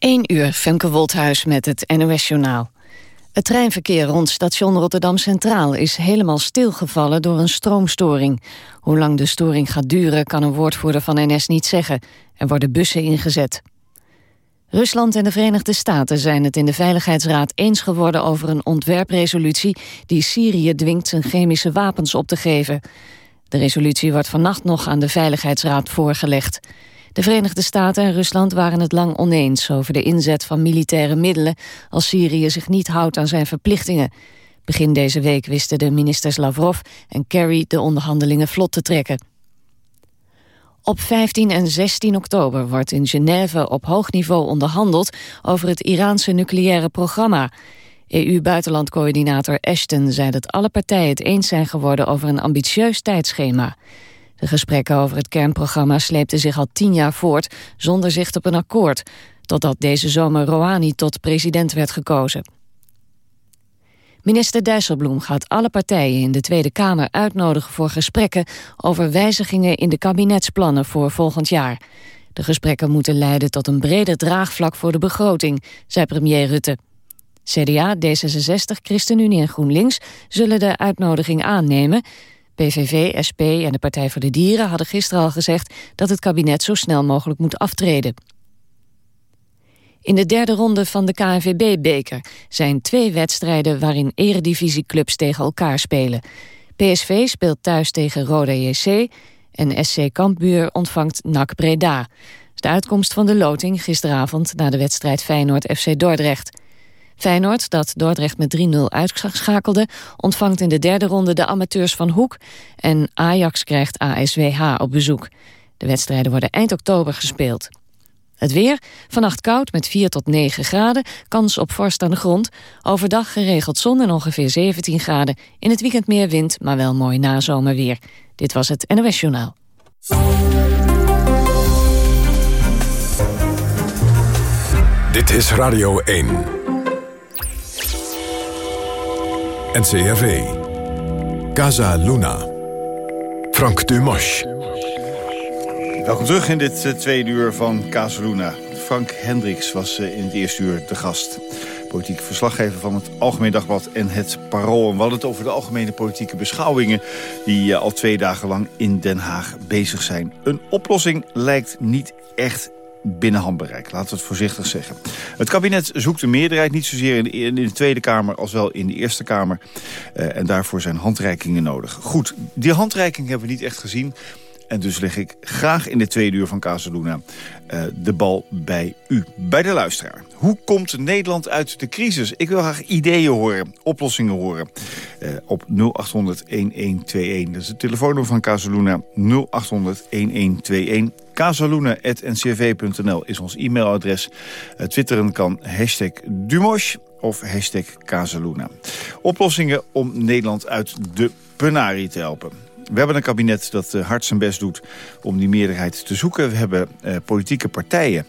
1 uur, Femke Wolthuis met het NOS-journaal. Het treinverkeer rond station Rotterdam Centraal is helemaal stilgevallen door een stroomstoring. Hoe lang de storing gaat duren kan een woordvoerder van NS niet zeggen. Er worden bussen ingezet. Rusland en de Verenigde Staten zijn het in de Veiligheidsraad eens geworden over een ontwerpresolutie die Syrië dwingt zijn chemische wapens op te geven. De resolutie wordt vannacht nog aan de Veiligheidsraad voorgelegd. De Verenigde Staten en Rusland waren het lang oneens over de inzet van militaire middelen als Syrië zich niet houdt aan zijn verplichtingen. Begin deze week wisten de ministers Lavrov en Kerry de onderhandelingen vlot te trekken. Op 15 en 16 oktober wordt in Genève op hoog niveau onderhandeld over het Iraanse nucleaire programma. EU-buitenlandcoördinator Ashton zei dat alle partijen het eens zijn geworden over een ambitieus tijdschema. De gesprekken over het kernprogramma sleepten zich al tien jaar voort zonder zicht op een akkoord, totdat deze zomer Rouhani tot president werd gekozen. Minister Dijsselbloem gaat alle partijen in de Tweede Kamer uitnodigen voor gesprekken over wijzigingen in de kabinetsplannen voor volgend jaar. De gesprekken moeten leiden tot een breder draagvlak voor de begroting, zei premier Rutte. CDA, D66, ChristenUnie en GroenLinks zullen de uitnodiging aannemen. PVV, SP en de Partij voor de Dieren hadden gisteren al gezegd dat het kabinet zo snel mogelijk moet aftreden. In de derde ronde van de KNVB-beker zijn twee wedstrijden waarin eredivisieclubs tegen elkaar spelen. PSV speelt thuis tegen Roda JC en SC Kampbuur ontvangt NAC Breda. De uitkomst van de loting gisteravond na de wedstrijd Feyenoord-FC Dordrecht. Feyenoord, dat Dordrecht met 3-0 uitschakelde... ontvangt in de derde ronde de amateurs van Hoek... en Ajax krijgt ASWH op bezoek. De wedstrijden worden eind oktober gespeeld. Het weer, vannacht koud met 4 tot 9 graden, kans op vorst aan de grond. Overdag geregeld zon en ongeveer 17 graden. In het weekend meer wind, maar wel mooi nazomerweer. Dit was het NOS Journaal. Dit is Radio 1. NCRV. Casa Luna. Frank Dumas. Welkom terug in dit uh, tweede uur van Casaluna. Frank Hendricks was uh, in het eerste uur de gast. Politiek verslaggever van het Algemeen Dagblad en het Parool. En we hadden het over de algemene politieke beschouwingen... die uh, al twee dagen lang in Den Haag bezig zijn. Een oplossing lijkt niet echt binnen handbereik. Laten we het voorzichtig zeggen. Het kabinet zoekt een meerderheid, niet zozeer in de, in de Tweede Kamer... als wel in de Eerste Kamer. Uh, en daarvoor zijn handreikingen nodig. Goed, die handreiking hebben we niet echt gezien... En dus leg ik graag in de tweede uur van Casaluna uh, de bal bij u, bij de luisteraar. Hoe komt Nederland uit de crisis? Ik wil graag ideeën horen, oplossingen horen. Uh, op 0800-1121. Dat is het telefoonnummer van Casaluna. 0800-1121. Casaluna.ncv.nl is ons e-mailadres. Uh, twitteren kan hashtag Dumosh of hashtag Casaluna. Oplossingen om Nederland uit de penarie te helpen. We hebben een kabinet dat uh, hard zijn best doet om die meerderheid te zoeken. We hebben uh, politieke partijen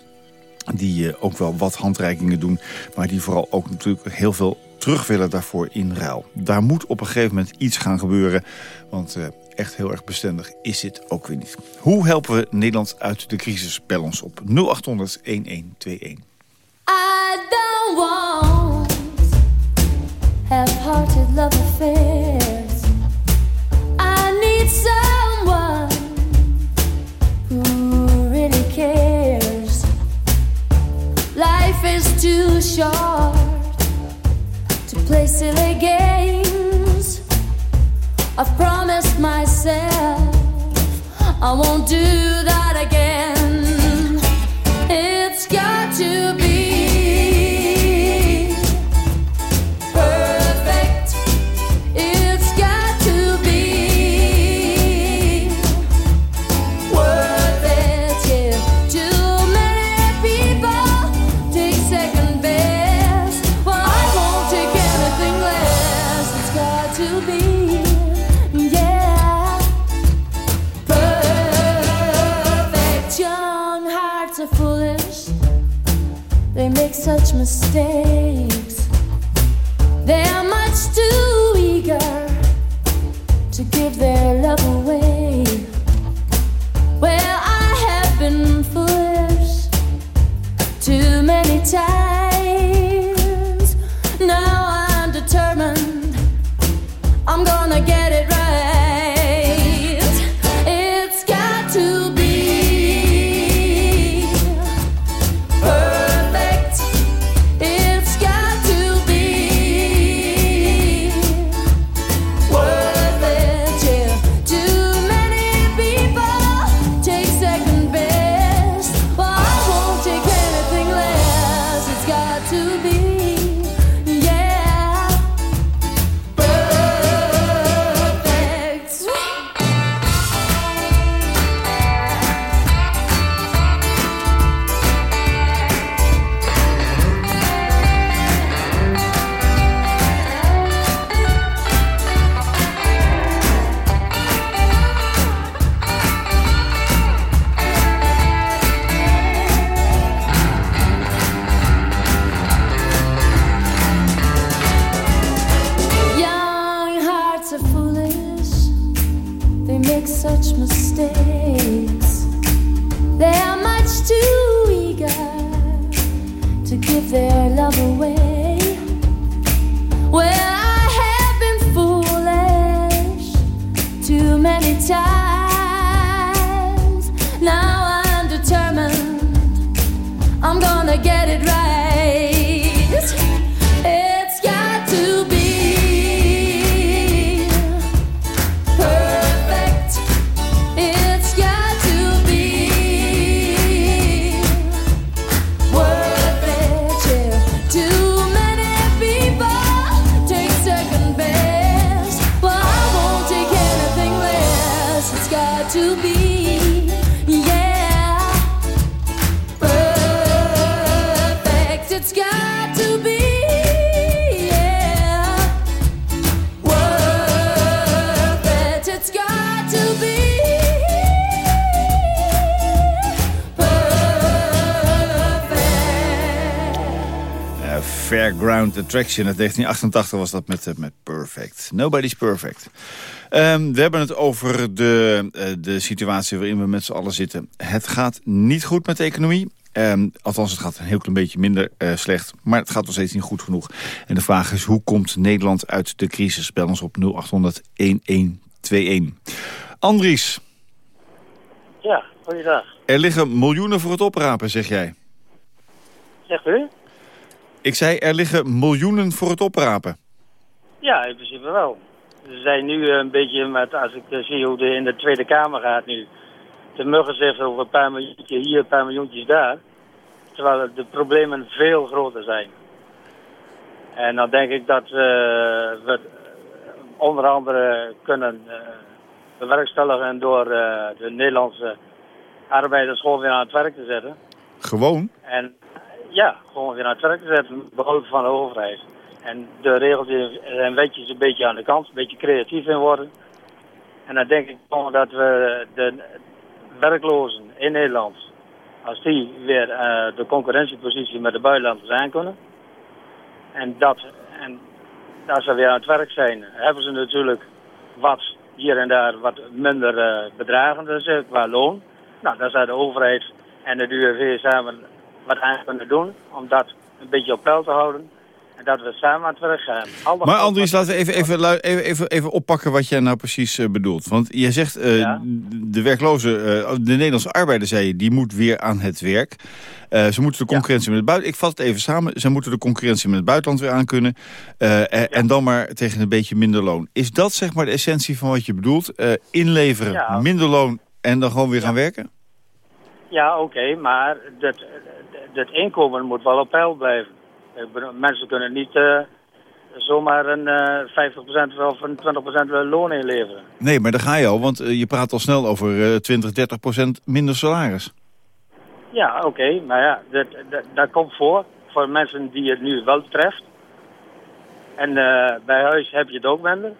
die uh, ook wel wat handreikingen doen... maar die vooral ook natuurlijk heel veel terug willen daarvoor in ruil. Daar moet op een gegeven moment iets gaan gebeuren... want echt heel erg bestendig is dit ook weer niet. Hoe helpen we Nederland uit de crisis? Bel ons op 0800-1121. I don't want love affair someone who really cares. Life is too short to play silly games. I've promised myself I won't do that again. Attraction. uit 1988 was dat met, met Perfect. Nobody's Perfect. Um, we hebben het over de, uh, de situatie waarin we met z'n allen zitten. Het gaat niet goed met de economie. Um, althans, het gaat een heel klein beetje minder uh, slecht. Maar het gaat nog steeds niet goed genoeg. En de vraag is, hoe komt Nederland uit de crisis? Bel ons op 0800-1121. Andries. Ja, goeiedag. Er liggen miljoenen voor het oprapen, zeg jij. Zegt u? Ik zei, er liggen miljoenen voor het oprapen. Ja, in principe wel. Ze zijn nu een beetje, met, als ik zie hoe het in de Tweede Kamer gaat nu... de muggen zeggen over een paar miljoentjes hier, een paar miljoentjes daar. Terwijl de problemen veel groter zijn. En dan denk ik dat uh, we onder andere kunnen uh, bewerkstelligen door uh, de Nederlandse arbeiders gewoon weer aan het werk te zetten. Gewoon? En ja, gewoon weer aan het werk te zetten, behalve van de overheid. En de regels en wetjes een beetje aan de kant, een beetje creatief in worden. En dan denk ik gewoon dat we de werklozen in Nederland, als die weer uh, de concurrentiepositie met de buitenlanders aan kunnen. En dat, en als ze weer aan het werk zijn, hebben ze natuurlijk wat hier en daar wat minder uh, bedragen, dus uh, qua loon. Nou, daar zou de overheid en de UWV samen wat aan kunnen doen om dat een beetje op peil te houden. En dat we samen aan het werk gaan. Alle maar Andries, laten we even, even, even, even, even oppakken wat jij nou precies uh, bedoelt. Want je zegt, uh, ja? de werkloze, uh, de Nederlandse arbeider, zei je, die moet weer aan het werk. ze moeten de concurrentie ja. met het buitenland... Ik vat het even samen. Ze moeten de concurrentie met het buitenland weer aankunnen. Ja. En dan maar tegen een beetje minder loon. Is dat zeg maar de essentie van wat je bedoelt? inleveren, minder loon en dan gewoon weer gaan werken? Ja, oké, okay, maar dat, dat inkomen moet wel op peil blijven. Mensen kunnen niet uh, zomaar een uh, 50% of een 20% loon inleveren. Nee, maar daar ga je al, want uh, je praat al snel over uh, 20, 30% minder salaris. Ja, oké, okay, maar ja, dat, dat, dat, komt voor, voor mensen die het nu wel treft. En bij huis heb je het ook minder.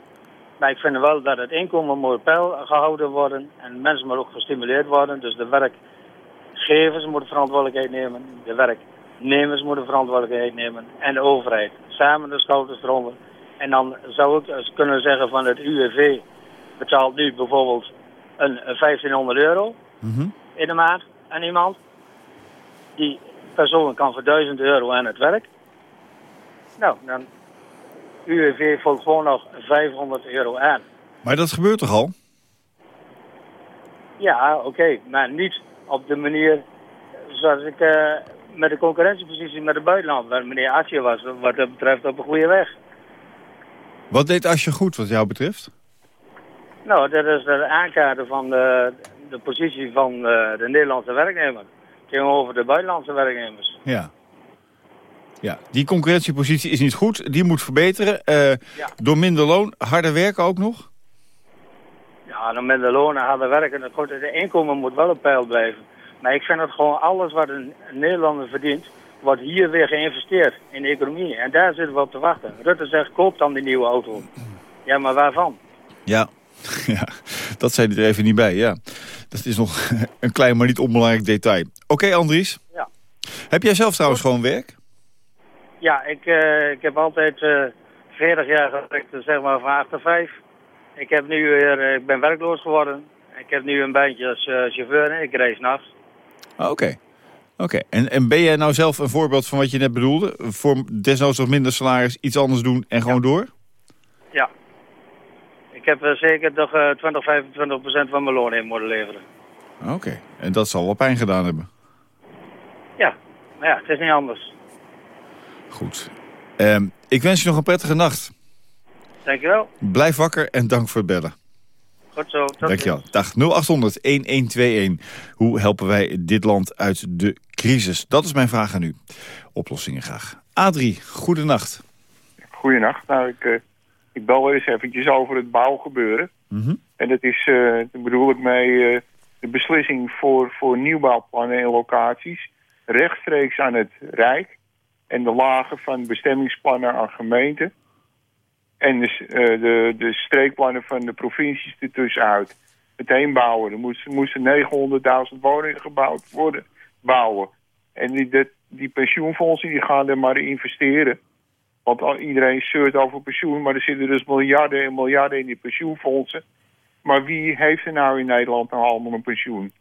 Maar ik vind wel dat het inkomen moet op peil gehouden worden en mensen moeten ook gestimuleerd worden. Dus de werk werkgevers moeten verantwoordelijkheid nemen, de werknemers moeten verantwoordelijkheid nemen en de overheid. Samen de schouders eronder. En dan zou ik kunnen zeggen van het UWV betaalt nu bijvoorbeeld een, 1500 euro mm -hmm. in de maand aan iemand. Die persoon kan voor 1000 euro aan het werk. Nou, dan UWV volgt gewoon nog 500 euro aan. Maar dat gebeurt toch al? Ja, oké, okay, maar niet op de manier zoals ik uh, met de concurrentiepositie met de buitenland, waar meneer Asje was, wat dat betreft op een goede weg. Wat deed Asje goed wat jou betreft? Nou, dat is het aankaarten van de, de positie van de, de Nederlandse werknemer tegenover de buitenlandse werknemers. Ja. Ja, die concurrentiepositie is niet goed. Die moet verbeteren. Uh, ja. Door minder loon, harder werken ook nog? Ja, dan minder loon en harder werken. Het, de inkomen moet wel op peil blijven. Maar ik vind dat gewoon alles wat een Nederlander verdient, wordt hier weer geïnvesteerd in de economie. En daar zitten we op te wachten. Rutte zegt, koop dan die nieuwe auto. Ja, maar waarvan? Ja, ja dat zei hij er even niet bij, ja. Dat is nog een klein, maar niet onbelangrijk detail. Oké, okay, Andries. Ja. Heb jij zelf trouwens gewoon werk? Ja, ik, uh, ik heb altijd uh, 40 jaar gewerkt, zeg maar van 8 tot 5. Ik, heb nu weer, ik ben werkloos geworden. Ik heb nu een baantje als uh, chauffeur en ik reis nachts. Oké. Okay. Oké, okay. en, en ben jij nou zelf een voorbeeld van wat je net bedoelde? Voor desnoods nog minder salaris, iets anders doen en gewoon ja. door? Ja. Ik heb uh, zeker toch uh, 20, 25 procent van mijn loon in moeten leveren. Oké, okay. en dat zal wel pijn gedaan hebben? Ja, maar ja, het is niet anders. Goed. Um, ik wens je nog een prettige nacht. Dankjewel. Blijf wakker en dank voor het bellen. Goed zo. Dankjewel. Dag 0800-1121. Hoe helpen wij dit land uit de crisis? Dat is mijn vraag aan u. Oplossingen graag. Adrie, goedenacht. Goedenacht. Nou, ik, uh, ik bel eens eventjes over het bouwgebeuren. Mm -hmm. En dat is, uh, bedoel ik mee, uh, de beslissing voor, voor nieuwbouwplannen en locaties... rechtstreeks aan het Rijk en de lagen van bestemmingsplannen aan gemeenten... En de, uh, de, de streekplannen van de provincies ertussenuit. Meteen bouwen. Er moesten, moesten 900.000 woningen gebouwd worden. Bouwen. En die, die pensioenfondsen die gaan er maar investeren. Want iedereen zeurt over pensioen, maar er zitten dus miljarden en miljarden in die pensioenfondsen. Maar wie heeft er nou in Nederland nou allemaal een pensioen?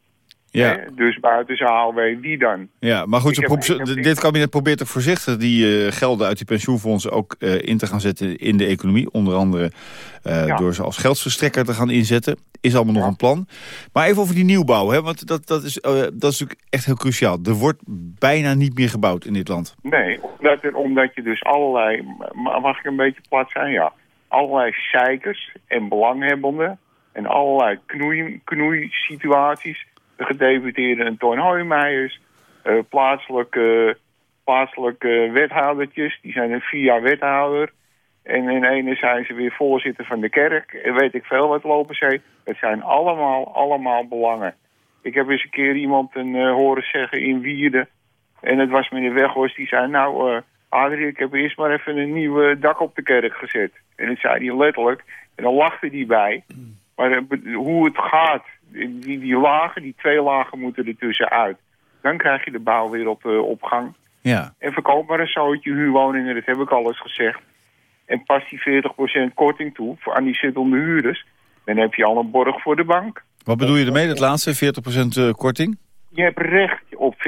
Ja. Dus buiten AOW, wie dan? Ja, maar goed, ze heb- ze- heb- dit kabinet probeert toch voorzichtig die eh, gelden uit die pensioenfondsen ook eh, in te gaan zetten in de economie. Onder andere eh, Ja. door ze als geldsverstrekker te gaan inzetten. Is allemaal nog een plan. Maar even over die nieuwbouw, hè, want dat, dat, is, dat is natuurlijk echt heel cruciaal. Er wordt bijna niet meer gebouwd in dit land. Nee, omdat, er, omdat je dus allerlei, ma- mag ik een beetje plat zijn, ja. Allerlei zeikers en belanghebbenden en allerlei knoei, knoeisituaties. De gedeputeerde Toon Hoijmeijers, eh, plaatselijke, plaatselijke wethoudertjes, die zijn een vier jaar wethouder. En in ene zijn ze weer voorzitter van de kerk. En weet ik veel wat lopen ze. Het zijn allemaal, allemaal belangen. Ik heb eens een keer iemand een, eh, horen zeggen in Wierden. En het was meneer Weghorst die zei... Nou, eh Adrie, ik heb eerst maar even een nieuw dak op de kerk gezet. En dat zei hij letterlijk. En dan lachte hij bij. Maar hoe het gaat, die, die lagen, die twee lagen moeten er tussenuit. Dan krijg je de bouw weer op, op gang. Ja, En verkoop maar een zootje huurwoningen, dat heb ik al eens gezegd. En pas die 40% korting toe voor aan die zittende huurders. Dan heb je al een borg voor de bank. wat bedoel je ermee, dat laatste, 40% eh, korting? Je hebt recht op 40%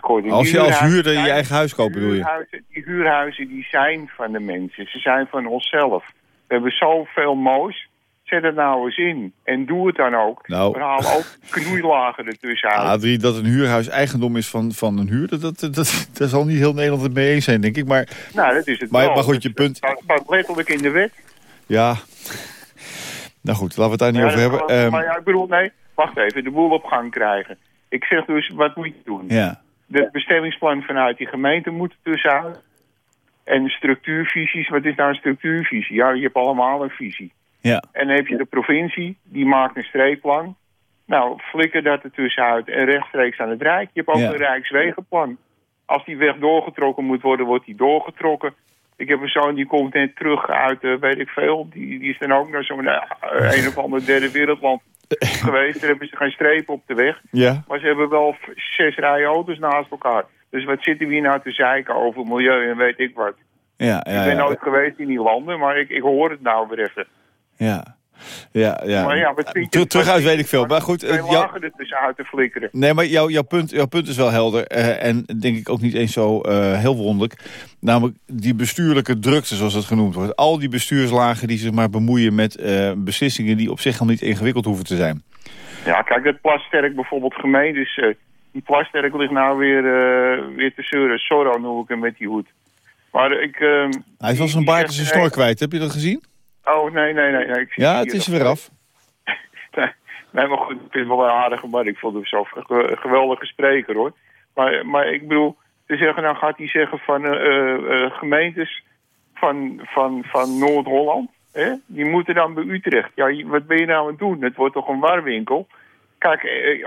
korting. Als je als huurder je eigen huis koopt, bedoel je? Die huurhuizen die zijn van de mensen. Ze zijn van onszelf. We hebben zoveel moois. Zet het nou eens in. En doe het dan ook. Nou. We halen ook knoeilagen ertussen uit. Adrie, dat een huurhuis eigendom is van, van een huurder, dat, dat, dat, daar zal niet heel Nederland het mee eens zijn, denk ik. Maar nou, dat is het Maar- wel. maar goed, je punt- staat- staat letterlijk in de wet. ja, nou goed, laten we het daar niet Ja, over hebben. maar- Ehm, maar ja, ik bedoel, nee, wacht even, de boel op gang krijgen. Ik zeg dus, wat moet je doen? ja. Het bestemmingsplan vanuit die gemeente moet er tussenuit. En structuurvisies, wat is nou een structuurvisie? Ja, je hebt allemaal een visie. Ja, En dan heb je de provincie, die maakt een streepplan. Nou, flikker dat er tussenuit en rechtstreeks aan het Rijk. Je hebt ook Ja. een Rijkswegenplan. Als die weg doorgetrokken moet worden, wordt die doorgetrokken. Ik heb een zoon die komt net terug uit, eh, weet ik veel. Die, die is dan ook naar zo'n eh, een of ander derde wereldland geweest. Daar hebben ze geen strepen op de weg. ja, Maar ze hebben wel zes rijen auto's naast elkaar. Dus wat zitten we hier nou te zeiken over milieu en weet ik wat. ja, ja, ik ben ja, nooit geweest in die landen, maar ik, ik hoor het nou weer even. Ja, ja, ja. Maar ja, Ter- Terug uit weet ik veel, maar goed. Eh, jou- er tussenuit te flikkeren. Nee, maar jouw, jouw, punt, jouw punt is wel helder. eh, en denk ik ook niet eens zo eh, heel wonderlijk. Namelijk die bestuurlijke drukte, zoals het genoemd wordt. Al die bestuurslagen die zich maar bemoeien met beslissingen... die op zich al niet ingewikkeld hoeven te zijn. Ja, kijk, dat Plasterk bijvoorbeeld gemeentes... eh, die Plasterk ligt nou weer, weer te zeuren. Sorro noem ik hem met die hoed. Maar ik... ehm, Hij is wel zijn baard en zijn snor kwijt. Heb je dat gezien? Oh, nee, nee, nee. nee ik zie Ja, het is er weer af. Nee, maar goed, ik vind het wel een aardige man. Ik vond hem zo een ge- geweldige spreker, hoor. Maar, maar ik bedoel, te zeggen, nou gaat hij zeggen van eh, eh, eh, gemeentes van, van, van Noord-Holland, die moeten dan bij Utrecht. Ja, wat ben je nou aan het doen? Het wordt toch een warwinkel? Kijk,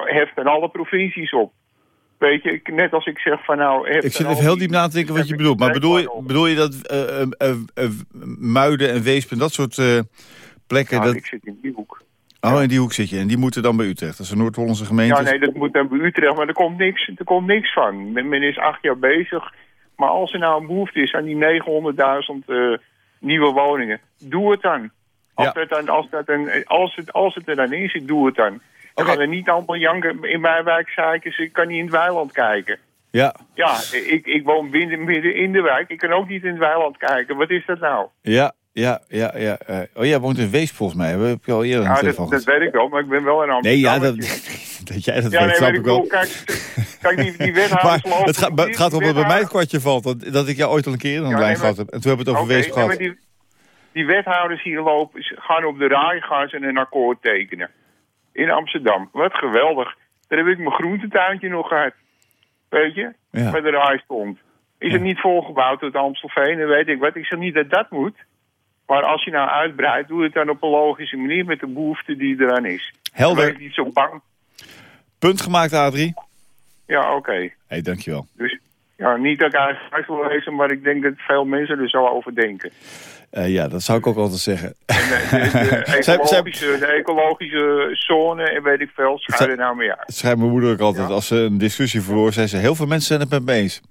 heft dan alle provincies op. Weet je, ik- net als ik zeg van nou... Ik zit even heel die- diep na te denken wat je bedoelt. Maar bedoel je, bedoel je dat eh, eh, eh, Muiden en Weesp en dat soort eh, plekken... Nou, dat... ik zit in die hoek. Oh, in die hoek zit je. En die moeten dan bij Utrecht. Dat is een Noord-Hollandse gemeente. Ja, nee, dat moet dan bij Utrecht, maar er komt niks, er komt niks van. Men, men is acht jaar bezig. Maar als er nou een behoefte is aan die 900.000 eh, nieuwe woningen, doe het dan. Als, Ja. dat dan, als, dat dan als, het, als het er dan in zit, doe het dan. We Oké. gaan er niet allemaal janken in mijn wijk zeiken, ik kan niet in het weiland kijken. Ja, Ja, ik, ik woon binnen, midden in de wijk, ik kan ook niet in het weiland kijken. Wat is dat nou? ja, ja, ja. ja. eh, oh, jij woont in Weesp volgens mij. Heb ik al eerder Ja, dat, dat weet ik wel, maar ik ben wel een Amsterdam. Nee, ja, dat, dat jij dat Ja, weet, nee, snap ik ik wel. kijk, kijk die, die wethouders Maar lopen- het gaat, het gaat om dat bij mij het kwartje valt. Dat, dat ik jou ooit al een keer in een Ja, lijn gehad heb. En toen hebben we het over Oké, Weesp nee, maar gehad. die, die wethouders hier lopen, gaan op de raai gaan ze een akkoord tekenen. In Amsterdam. Wat geweldig. Daar heb ik mijn groentetuintje nog gehad. Weet je? Ja. Waar de raai stond. Is het niet volgebouwd tot Amstelveen? Dan weet ik wat. Ik zeg niet dat dat moet. Maar als je nou uitbreidt, doe het dan op een logische manier met de behoefte die eraan is. Helder. Wees niet zo bang. Punt gemaakt, Adrie. Ja, oké. hey, dankjewel. Dus ja, niet dat ik eigenlijk wil wezen, maar ik denk dat veel mensen er zo over denken. Uh, ja, dat zou ik ook altijd zeggen. En, uh, de, de, ecologische, de ecologische zone en weet ik veel, schrijf er nou meer uit. Schrijft mijn moeder ook altijd. Ja? Als ze een discussie verloor, zei ze... heel veel mensen zijn het met me eens.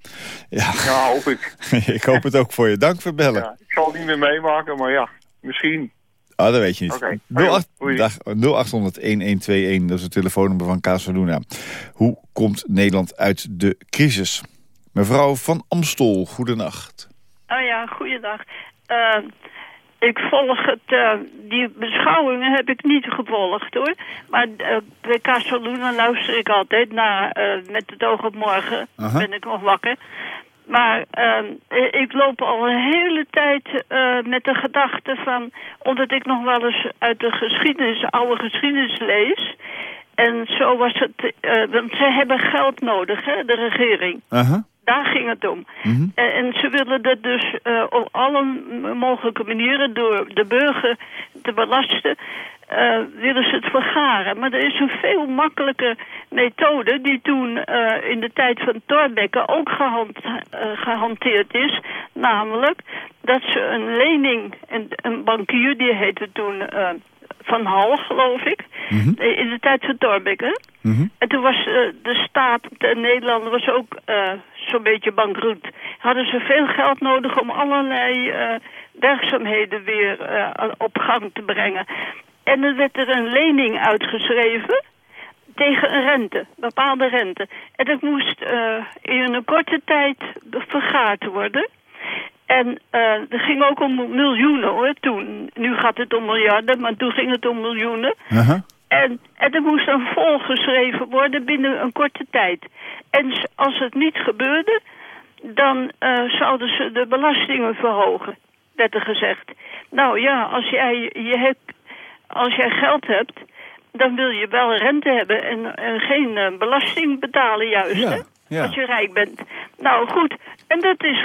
Ja, ja hoop ik. ik hoop het ook voor je. Dank voor bellen. Ja, ik zal het niet meer meemaken, maar ja, misschien... Ah, dat weet je niet. Okay. 0800-1121, dat is het telefoonnummer van Kaas Hoe komt Nederland uit de crisis? Mevrouw van Amstol, goedenacht. Oh ja, Uh, ik volg het, uh, die beschouwingen heb ik niet gevolgd hoor. Maar uh, bij Casaluna luister ik altijd naar, met het oog op morgen, -huh. ben ik nog wakker. Maar uh, ik loop al een hele tijd uh, met de gedachte van... omdat ik nog wel eens uit de geschiedenis, oude geschiedenis lees... en zo was het... Uh, want ze hebben geld nodig, hè, de regering. -huh. Daar ging het om. Mm -hmm. en, en, ze willen dat dus op alle mogelijke manieren... door de burger te belasten uh, willen ze het vergaren. Maar er is een veel makkelijke methode die toen uh, in de tijd van Thorbecke ook gehand, gehanteerd is. Namelijk dat ze een lening, een, een bankier die heette toen Van Hal geloof ik, mm -hmm. in de tijd van Thorbecke. Mm -hmm. En toen was de staat, de Nederlanden was ook zo'n beetje bankroet. Hadden ze veel geld nodig om allerlei werkzaamheden weer op gang te brengen. En er werd er een lening uitgeschreven tegen een rente, bepaalde rente. En dat moest uh, in een korte tijd vergaard worden. En uh, er ging ook om miljoenen hoor, toen. Nu gaat het om miljarden, maar toen ging het om miljoenen. Uh -huh. En, en er moest dan volgeschreven worden binnen een korte tijd. En als het niet gebeurde, dan uh, zouden ze de belastingen verhogen, werd er gezegd. Nou ja, als jij je hebt als jij geld hebt, dan wil je wel rente hebben en, en geen uh, belasting betalen juist, ja, hè? Ja. Als je rijk bent. Nou goed, en dat is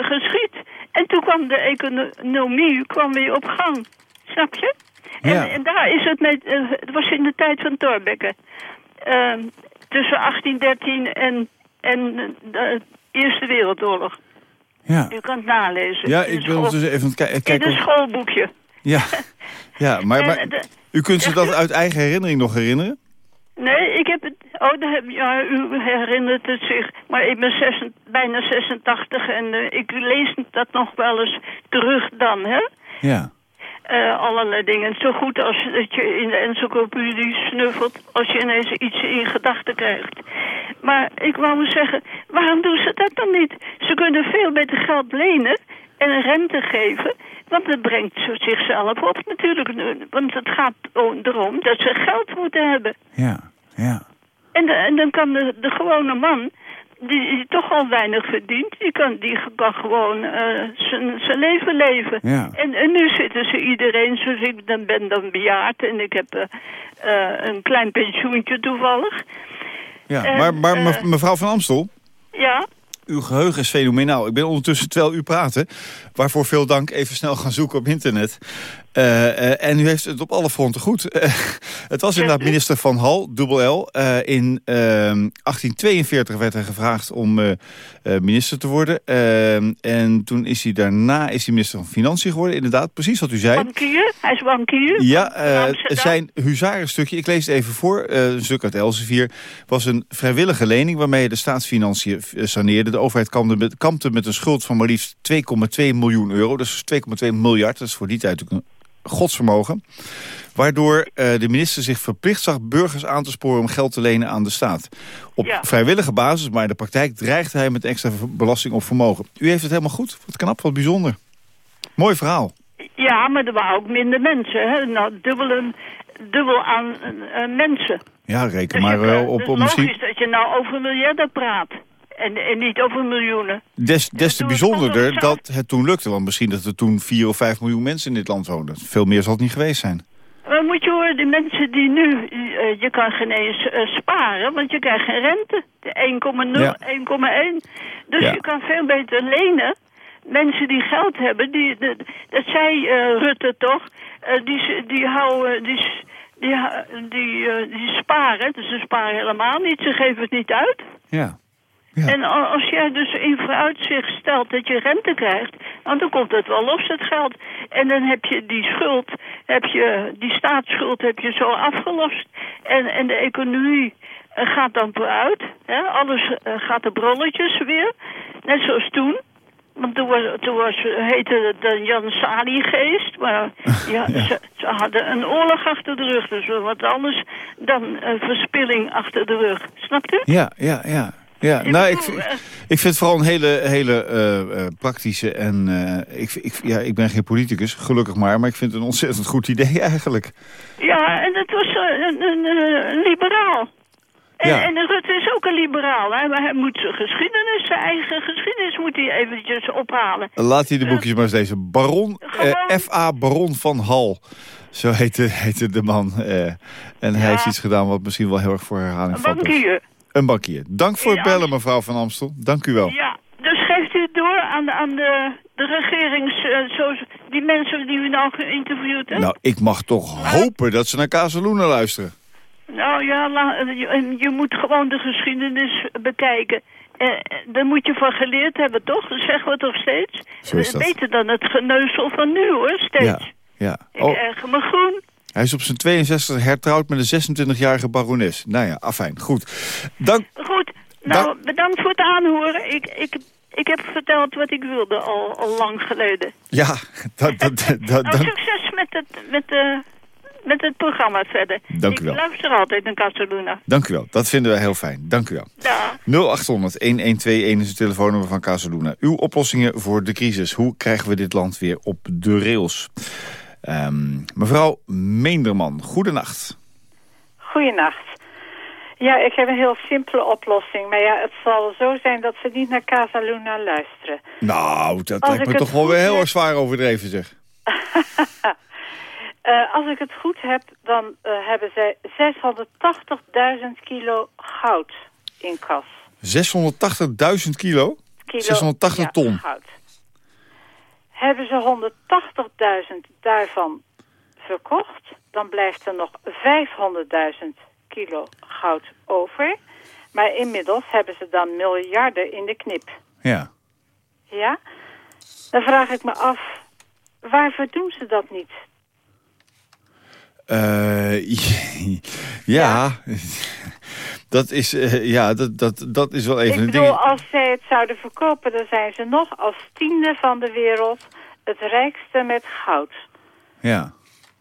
geschied. En toen kwam de economie kwam weer op gang. Snap je? Ja. En, en daar is het met, uh, het was in de tijd van Thorbecke. Uh, tussen 1813 en, en de Eerste Wereldoorlog. Ja. U kan het nalezen. Ja, ik wil dus even kijken. In een schoolboekje. Ja, ja maar, maar de, u kunt zich dat uit eigen herinnering nog herinneren? Nee, ik heb het... Oh, heb, ja, u herinnert het zich. Maar ik ben 6, bijna 86 en uh, ik lees dat nog wel eens terug dan, hè? Ja. Uh, allerlei dingen. Zo goed als dat je in de encyclopedie snuffelt... als je ineens iets in gedachten krijgt. Maar ik wou maar zeggen, waarom doen ze dat dan niet? Ze kunnen veel beter geld lenen en een rente geven... Want het brengt zichzelf op natuurlijk. Want het gaat erom dat ze geld moeten hebben. Ja, ja. En, de, en dan kan de, de gewone man, die, die, toch al weinig verdient... die kan, die kan gewoon uh, zijn leven leven. Ja. En, en nu zitten ze iedereen, zoals ik dan ben dan bejaard... en ik heb uh, uh, een klein pensioentje toevallig. Ja, en, maar, maar mevrouw van Amstel... Ja? Uw geheugen is fenomenaal. Ik ben ondertussen, terwijl u praten... waarvoor veel dank, even snel gaan zoeken op internet. Uh, uh, en u heeft het op alle fronten goed. Uh, het was inderdaad minister Van Hal, dubbel L. in 1842 werd hij gevraagd om minister te worden. en toen is hij daarna is hij minister van Financiën geworden. Inderdaad, precies wat u zei. Bankier? Hij is bankier? Ja, zijn huzarenstukje, ik lees het even voor. een stuk uit Elsevier. was een vrijwillige lening waarmee de staatsfinanciën saneerde. De overheid kampte met, kampte met een schuld van maar liefst 2,2 miljoen euro. Dat is 2,2 miljard. Dat is voor die tijd natuurlijk een godsvermogen. Waardoor uh, de minister zich verplicht zag burgers aan te sporen om geld te lenen aan de staat. Op ja. vrijwillige basis, maar in de praktijk dreigde hij met extra belasting op vermogen. U heeft het helemaal goed. Wat knap, wat bijzonder. Mooi verhaal. Ja, maar er waren ook minder mensen. Hè? Nou, dubbel, dubbel aan uh, mensen. Ja, reken dus maar wel op... Dus op logisch misschien... dat je nou over miljarden praat. En, en niet over miljoenen. Des, des te bijzonderder dat het toen lukte. Want misschien dat er toen 4 of 5 miljoen mensen in dit land woonden. Veel meer zal het niet geweest zijn. Maar moet je horen, de mensen die nu... Uh, je kan geen eens uh, sparen, want je krijgt geen rente. 1,0, Ja. 1,1. Dus Ja. je kan veel beter lenen. Mensen die geld hebben, die, dat zei uh, Rutte toch... Die, die houden... Die, die, die, die sparen, dus ze sparen helemaal niet. Ze geven het niet uit. Ja. Ja. En als jij dus in vooruitzicht stelt dat je rente krijgt... Want dan komt het wel los, het geld. En dan heb je die schuld, heb je, die staatsschuld heb je zo afgelost. En, en de economie eh, gaat dan vooruit. Hè? Alles eh, gaat de brolletjes weer. Net zoals toen. Want toen, was, toen was, heette het de Jan Sali-geest. Maar ja, Ze, ze hadden een oorlog achter de rug. Dus wat anders dan eh, verspilling achter de rug. Snapt u? Ja, ja, ja. Ja, Ik nou, ik, bedoel, eh, ik vind het vooral een hele, hele eh, eh, praktische en... ik, ik, ja, ik ben geen politicus, gelukkig maar, maar ik vind het een ontzettend goed idee eigenlijk. Ja, en het was een, een, een liberaal. En, Ja. en Rutte is ook een liberaal. Hè? Maar hij moet zijn geschiedenis, zijn eigen geschiedenis moet hij eventjes ophalen. Laat hij de boekjes maar eens lezen. Baron, eh, F.A. Baron van Hal. Zo heette, heette de man. eh, en hij heeft iets gedaan wat misschien wel heel erg voor herhaling vatbaar is. bankier. Een bankier. Dank voor het bellen, mevrouw Van Amstel. Dank u wel. Ja, dus geeft u het door aan de, aan de, de regerings... eh, die mensen die u nou geïnterviewd hebt? Nou, ik mag toch hopen dat ze naar Casaluna luisteren. Nou ja, la- je, je moet gewoon de geschiedenis bekijken. Eh, eh, daar moet je van geleerd hebben, toch? Dat zeggen we toch steeds? Beter dan het geneuzel van nu, hoor, steeds. Ja, ja. Ik Oh, erger me groen. Hij is op zijn 62 hertrouwd met een 26-jarige barones. Nou ja, afijn. Goed. Dank. Goed, nou, Dank- bedankt voor het aanhoren. Ik, ik, ik heb verteld wat ik wilde al, al lang geleden. Ja, dat, dat, dat, Nou, succes met het, met, de, met het programma verder. Dank u wel. Ik luister altijd naar Casaluna. dank u wel. Dat vinden we heel fijn. Dank u wel. Ja. 0800-1121 is het telefoonnummer van Casaluna. Uw oplossingen voor de crisis. Hoe krijgen we dit land weer op de rails? Ehm, mevrouw Meenderman, goedenacht. Goeienacht. Ja, ik heb een heel simpele oplossing. Maar ja, het zal zo zijn dat ze niet naar Casa Luna luisteren. Nou, dat Als lijkt ik me toch wel weer heel erg zwaar overdreven, zeg. Eh, als ik het goed heb, dan eh, hebben zij 680.000 kilo goud in kas. 680.000 kilo? Kilo, 680 ja, ton. goud. Hebben ze 180.000 daarvan verkocht, dan blijft er nog 500.000 kilo goud over. Maar inmiddels hebben ze dan miljarden in de knip. Ja. Ja? Dan vraag ik me af, waarvoor doen ze dat niet? Eh, ja, dat is, eh, ja, dat, dat, dat is wel even ik een bedoel, ding. als zij het zouden verkopen, dan zijn ze nog als tiende van de wereld het rijkste met goud. Ja,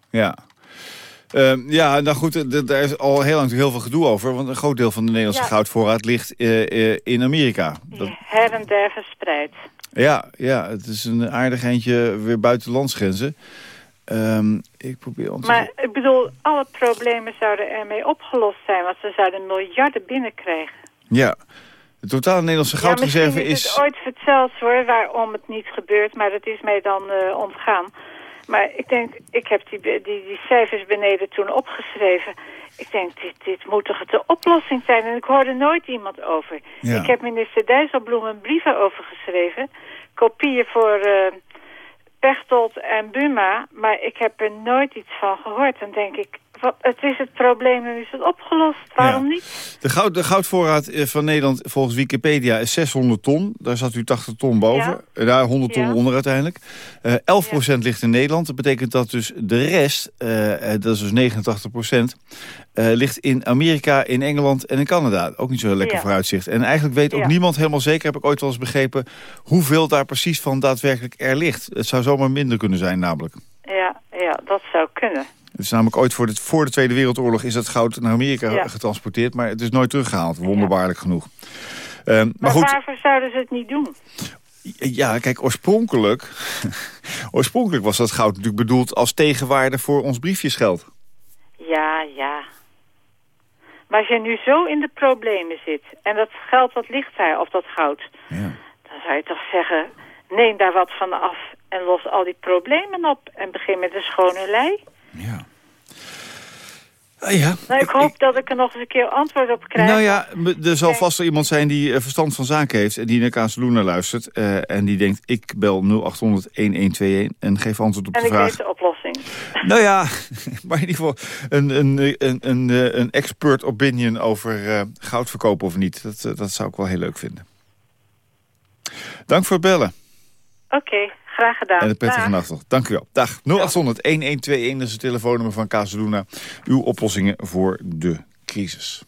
ja. Ehm, ja, nou goed, daar is al heel lang heel veel gedoe over. Want een groot deel van de Nederlandse Ja. goudvoorraad ligt eh, eh, in Amerika. Dat, Her en der verspreid. ja, ja, het is een aardig eindje weer buiten Ehm, ik probeer te... Maar ik bedoel, alle problemen zouden ermee opgelost zijn, want ze zouden miljarden binnenkrijgen. Ja, de totale Nederlandse goudreserve ja, is is... het ooit verteld hoor, waarom het niet gebeurt, maar dat is mij dan eh, ontgaan. Maar ik denk, ik heb die, die, die cijfers beneden toen opgeschreven. Ik denk, dit, dit moet toch de oplossing zijn? En ik hoorde nooit iemand over. Ja. Ik heb minister Dijsselbloem brieven over geschreven. Kopieën voor eh Pechtold en Buma. Maar ik heb er nooit iets van gehoord. Dan denk ik, het is het probleem en is het opgelost. Waarom Ja. niet? De, goud, de goudvoorraad eh, van Nederland volgens Wikipedia is 600 ton. Daar zat u 80 ton boven. Eh, Daar 100 ton Ja. onder uiteindelijk. Eh 11% ligt in Nederland. Dat betekent dat dus de rest, eh, eh, dat is dus 89% eh, ligt in Amerika, in Engeland en in Canada. Ook niet zo heel lekker Ja. vooruitzicht. En eigenlijk weet ook Ja. niemand helemaal zeker, heb ik ooit wel eens begrepen... hoeveel daar precies van daadwerkelijk er ligt. Het zou zomaar minder kunnen zijn namelijk. Ja, ja, dat zou kunnen. Het is namelijk ooit voor de, voor de Tweede Wereldoorlog is dat goud naar Amerika Ja. getransporteerd. Maar het is nooit teruggehaald, wonderbaarlijk genoeg. Ehm, maar Maar goed, waarvoor zouden ze het niet doen? ja, kijk, oorspronkelijk, oorspronkelijk was dat goud natuurlijk bedoeld als tegenwaarde voor ons briefjesgeld. Ja, ja. Maar als je nu zo in de problemen zit... en dat geld dat ligt daar, of dat goud... Ja. dan zou je toch zeggen... neem daar wat van af en los al die problemen op... en begin met een schone lei. Ja. Ah, ja. Nou, ik hoop dat ik er nog eens een keer antwoord op krijg. Nou ja, er zal vast wel iemand zijn die eh, verstand van zaken heeft... en die naar Kazeluna luistert eh, en die denkt... ik bel 0800-1121 en geef antwoord op en de ik vraag. weet de oplossing. Nou ja, maar in ieder geval een, een, een, een, eh, een expert opinion over goud verkopen of niet. Dat, dat zou ik wel heel leuk vinden. Dank voor het bellen. Oké, Graag gedaan. En een prettige nacht nog. Dank u wel. Dag. 0800-1121 is het telefoonnummer van Casaluna. Uw oplossingen voor de crisis.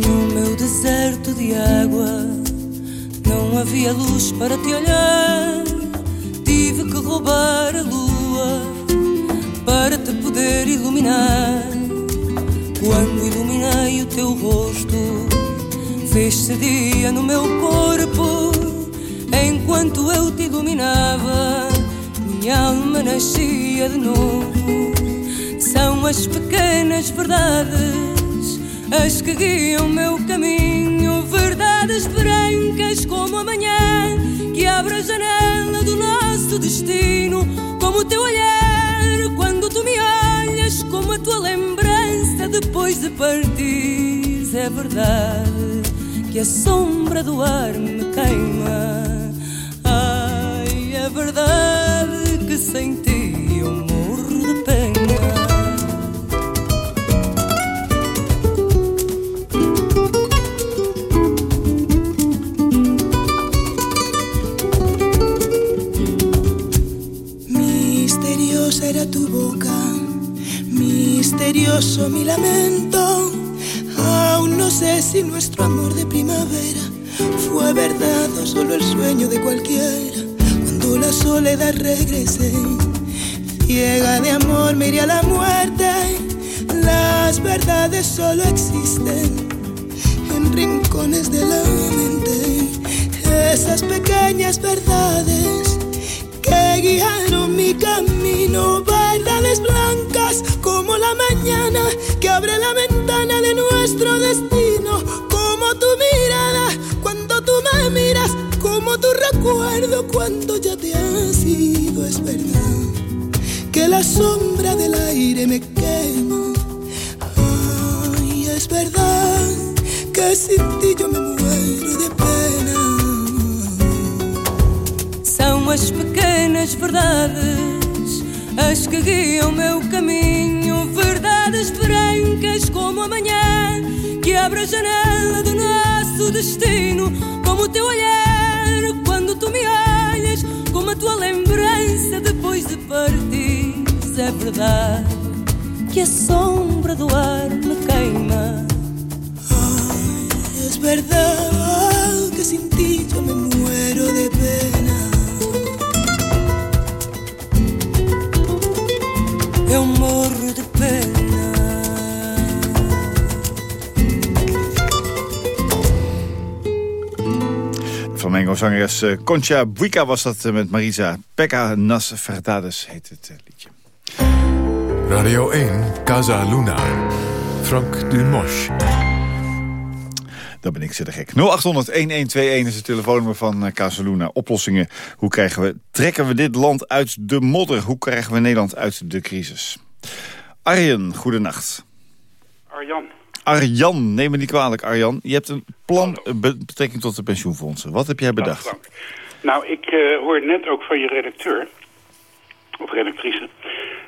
No meu deserto de água não havia luz para te olhar. Tive que roubar a para te poder iluminar. Quando iluminei o teu rosto, fez-se dia no meu corpo. Enquanto eu te iluminava, minha alma nascia de novo. São as pequenas verdades as que guiam meu caminho, verdades brancas como a manhã que abre a janela do nosso destino, como o teu olhar quando tu me olhas, como a tua lembrança depois de partires. É verdade que a sombra do ar me queima. Ai, é verdade que sem ti misterioso mi lamento. Aún no sé si nuestro amor de primavera fue verdad o solo el sueño de cualquiera. Cuando la soledad regrese, ciega de amor, me a la muerte. Las verdades solo existen en rincones de la mente. Esas pequeñas verdades que guiaron mi camino, verdades blancas mañana que abre la ventana de nuestro destino, como tu mirada cuando tú me miras, como tu recuerdo cuando ya te has ido, es verdad que la sombra del aire me quema. Ay, es verdad que sin ti yo me muero de pena. São as pequenas verdades as que guiam meu caminho, verdades brancas como a manhã que abre a janela do nosso destino, como o teu olhar quando tu me olhas, como a tua lembrança depois de partires. É verdade que a sombra do ar me queima. Ay, es que sin ti yo me muero de pena. Eu morro Flamengo-zangeres eh, Concha Buica was dat eh, met Marisa Pekka Nas Verdades heet het eh, liedje. Radio 1, Casa Luna. Frank Dumosch. Dat ben ik, zit er gek. 0800-1121 is het telefoonnummer van Casaluna. Oplossingen. Hoe krijgen we, trekken we dit land uit de modder? Hoe krijgen we Nederland uit de crisis? Arjen, goedenacht. Arjan. Arjan, neem me niet kwalijk, Arjan. Je hebt een plan eh, be- betrekking tot de pensioenfondsen. Wat heb jij bedacht? Dag, Frank. Nou, ik eh hoor net ook van je redacteur, of redactrice.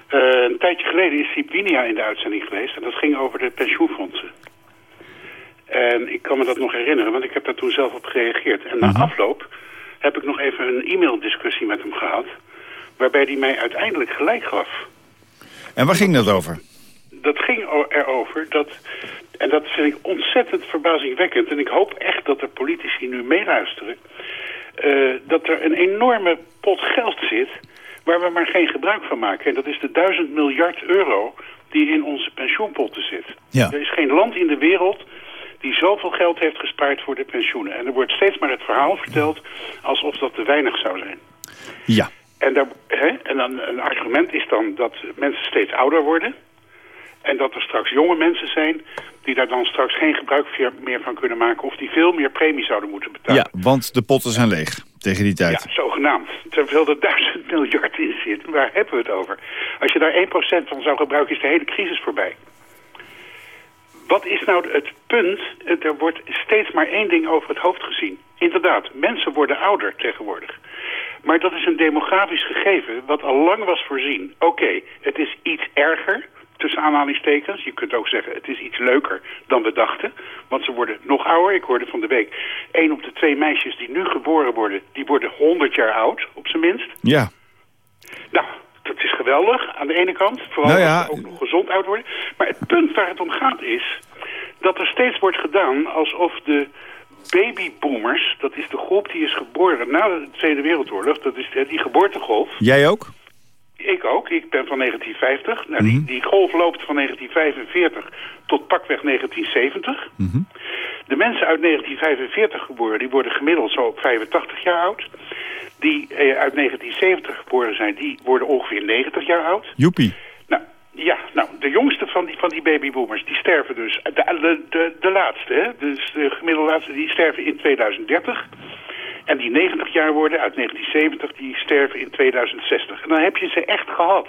Eh, een tijdje geleden is Sibinia in de uitzending geweest en dat ging over de pensioenfondsen. En ik kan me dat nog herinneren, want ik heb daar toen zelf op gereageerd. En na afloop heb ik nog even een e-maildiscussie met hem gehad, waarbij hij mij uiteindelijk gelijk gaf. En waar ging dat over? Dat ging erover dat, en dat vind ik ontzettend verbazingwekkend, en ik hoop echt dat de politici nu meeluisteren, eh, dat er een enorme pot geld zit waar we maar geen gebruik van maken. En dat is de duizend miljard euro die in onze pensioenpotten zit. Ja. Er is geen land in de wereld die zoveel geld heeft gespaard voor de pensioenen. En er wordt steeds maar het verhaal verteld alsof dat te weinig zou zijn. Ja. En, daar, hè, en dan een argument is dan dat mensen steeds ouder worden. En dat er straks jonge mensen zijn die daar dan straks geen gebruik meer van kunnen maken... of die veel meer premie zouden moeten betalen. ja, want de potten zijn leeg tegen die tijd. Ja, zogenaamd. Terwijl er duizend miljard in zit. Waar hebben we het over? Als je daar 1% van zou gebruiken, is de hele crisis voorbij. Wat is nou het punt? Er wordt steeds maar één ding over het hoofd gezien. Inderdaad, mensen worden ouder tegenwoordig. Maar dat is een demografisch gegeven wat al lang was voorzien. Oké, het is iets erger, tussen aanhalingstekens. Je kunt ook zeggen, het is iets leuker dan we dachten. Want ze worden nog ouder. Ik hoorde van de week, één op de twee meisjes die nu geboren worden... die worden 100 jaar oud, op zijn minst. Ja. Nou, dat is geweldig aan de ene kant. Vooral Nou ja. als ze ook nog gezond oud worden. Maar het punt waar het om gaat is... dat er steeds wordt gedaan alsof de babyboomers... dat is de groep die is geboren na de Tweede Wereldoorlog... dat is die geboortegolf... Jij ook? Ik ook, ik ben van 1950. Nou, die, die golf loopt van 1945 tot pakweg 1970. De mensen uit 1945 geboren, die worden gemiddeld zo op 85 jaar oud. Die eh, uit 1970 geboren zijn, die worden ongeveer 90 jaar oud. Joepie. Nou, ja, nou, de jongste van die, van die babyboomers, die sterven dus, de, de, de, de laatste, hè, dus de gemiddelde laatste, die sterven in 2030. En die 90 jaar worden uit 1970, die sterven in 2060. En dan heb je ze echt gehad.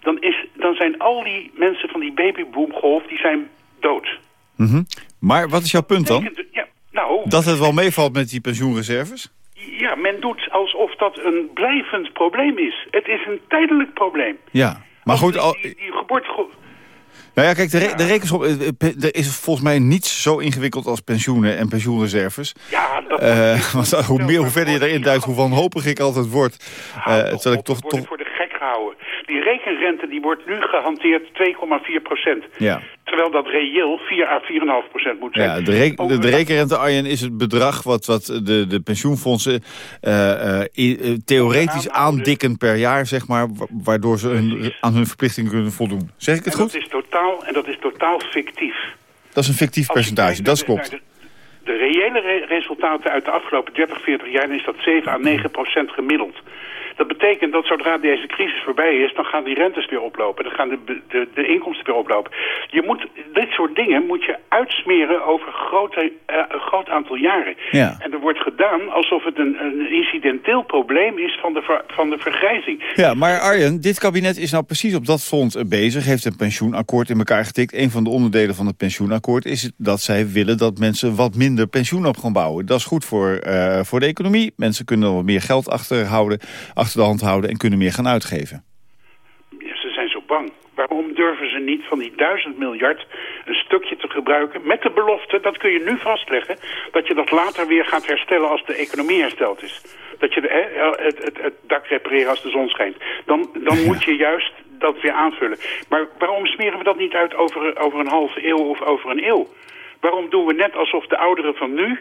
Dan, is, dan zijn al die mensen van die babyboomgolf, die zijn dood. Mhm. Maar wat is jouw punt dan? Ja, nou, Dat het wel meevalt met die pensioenreserves? ja, men doet alsof dat een blijvend probleem is. Het is een tijdelijk probleem. Ja. Maar goed, al, Die, die geboortegolf... nou ja, kijk, de, re de rekensom... eh, eh, Er is volgens mij niets zo ingewikkeld als pensioenen en pensioenreserves. Ja, dat Eh, want hoe, meer, hoe verder je erin duikt, hoe wanhopig ik altijd word. Eh, terwijl ik toch... toch voor de gek gehouden. Die rekenrente die wordt nu gehanteerd 2,4 procent. ja. Terwijl dat reëel 4 à 4,5 procent moet zijn. Ja, de, re de, de rekenrente, Arjen, is het bedrag wat, wat de, de pensioenfondsen theoretisch aandikken per jaar, zeg maar, wa- waardoor ze hun, aan hun verplichtingen kunnen voldoen. Zeg ik het en goed? Dat is totaal, en dat is totaal fictief. Dat is een fictief percentage, kijkt dat is klopt. de- reële re- resultaten uit de afgelopen 30, 40 jaar dan is dat 7 à 9 procent gemiddeld. Dat betekent dat zodra deze crisis voorbij is, dan gaan die rentes weer oplopen. Dan gaan de, de, de inkomsten weer oplopen. Je moet, dit soort dingen moet je uitsmeren over grote, eh, een groot aantal jaren. Ja. En er wordt gedaan alsof het een, een incidenteel probleem is van de, ver- van de vergrijzing. Ja, maar Arjen, dit kabinet is nou precies op dat front eh, bezig. Heeft een pensioenakkoord in elkaar getikt. Een van de onderdelen van het pensioenakkoord is dat zij willen dat mensen wat minder pensioen op gaan bouwen. Dat is goed voor, eh, voor de economie. Mensen kunnen wat meer geld achterhouden, achter de hand houden en kunnen meer gaan uitgeven. Ja, ze zijn zo bang. Waarom durven ze niet van die duizend miljard een stukje te gebruiken... met de belofte, dat kun je nu vastleggen... dat je dat later weer gaat herstellen als de economie hersteld is. Dat je de, het, het dak repareren als de zon schijnt. Dan, dan moet je juist dat weer aanvullen. Maar waarom smeren we dat niet uit over, over een halve eeuw of over een eeuw? Waarom doen we net alsof de ouderen van nu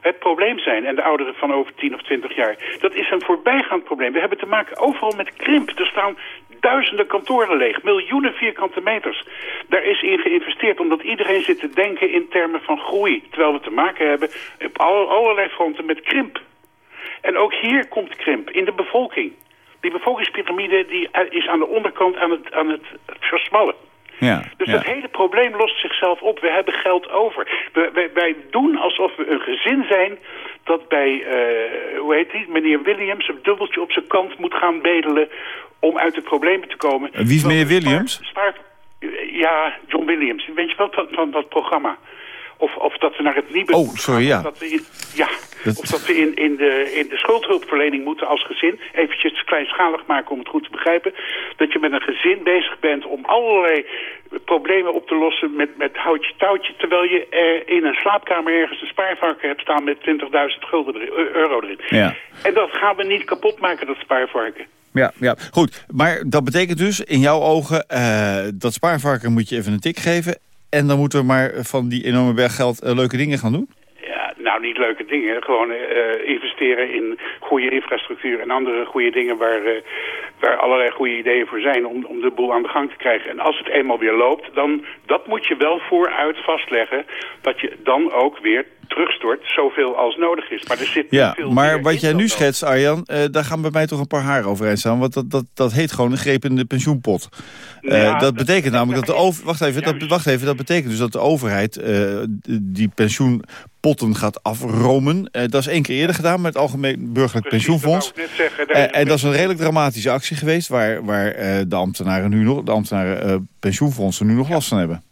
het probleem zijn. En de ouderen van over 10 of 20 jaar. Dat is een voorbijgaand probleem. We hebben te maken overal met krimp. Er staan duizenden kantoren leeg. Miljoenen vierkante meters. Daar is in geïnvesteerd omdat iedereen zit te denken in termen van groei. Terwijl we te maken hebben op alle- allerlei fronten met krimp. En ook hier komt krimp in de bevolking. Die bevolkingspyramide die eh, is aan de onderkant aan het, aan het versmallen. Ja, Dus ja. dat hele probleem lost zichzelf op. We hebben geld over. We, wij, wij doen alsof we een gezin zijn dat bij, eh, hoe heet die, meneer Williams... een dubbeltje op zijn kant moet gaan bedelen om uit de problemen te komen. Wie is meneer Williams? Ja, John Williams. Weet je wel van, van dat programma? Of, of dat we naar het Nibud Oh, sorry, ja. Of dat we in, ja, Dat- of dat we in, in, de, in de schuldhulpverlening moeten als gezin. Eventjes kleinschalig maken om het goed te begrijpen. Dat je met een gezin bezig bent om allerlei problemen op te lossen met, met houtje touwtje. Terwijl je eh, in een slaapkamer ergens een spaarvarken hebt staan met 20.000 gulden eu- euro erin. Ja. En dat gaan we niet kapot maken, dat spaarvarken. Ja, ja, goed. Maar dat betekent dus in jouw ogen... eh, dat spaarvarken moet je even een tik geven... en dan moeten we maar van die enorme berg geld eh, leuke dingen gaan doen? Nou niet leuke dingen. Gewoon eh, investeren in goede infrastructuur en andere goede dingen waar, eh, waar allerlei goede ideeën voor zijn om, om de boel aan de gang te krijgen. En als het eenmaal weer loopt, dan dat moet je wel vooruit vastleggen dat je dan ook weer terugstort zoveel als nodig is. Maar er zit Ja, veel maar wat jij nu schetst, Arjan... eh, daar gaan bij mij toch een paar haren overeind staan. Want dat, dat, dat heet gewoon een greep in de pensioenpot. Ja, dat dat- betekent namelijk dat de over... Wacht even, dat, wacht even, dat betekent dus dat de overheid... die gaat afromen. Eh, dat is één keer eerder gedaan met het Algemeen Burgerlijk Precies, Pensioenfonds. dat zeggen. Eh, en dat is een redelijk dramatische actie geweest... waar, waar eh, de ambtenaren nu nog, de ambtenaren pensioenfondsen nu nog last van hebben.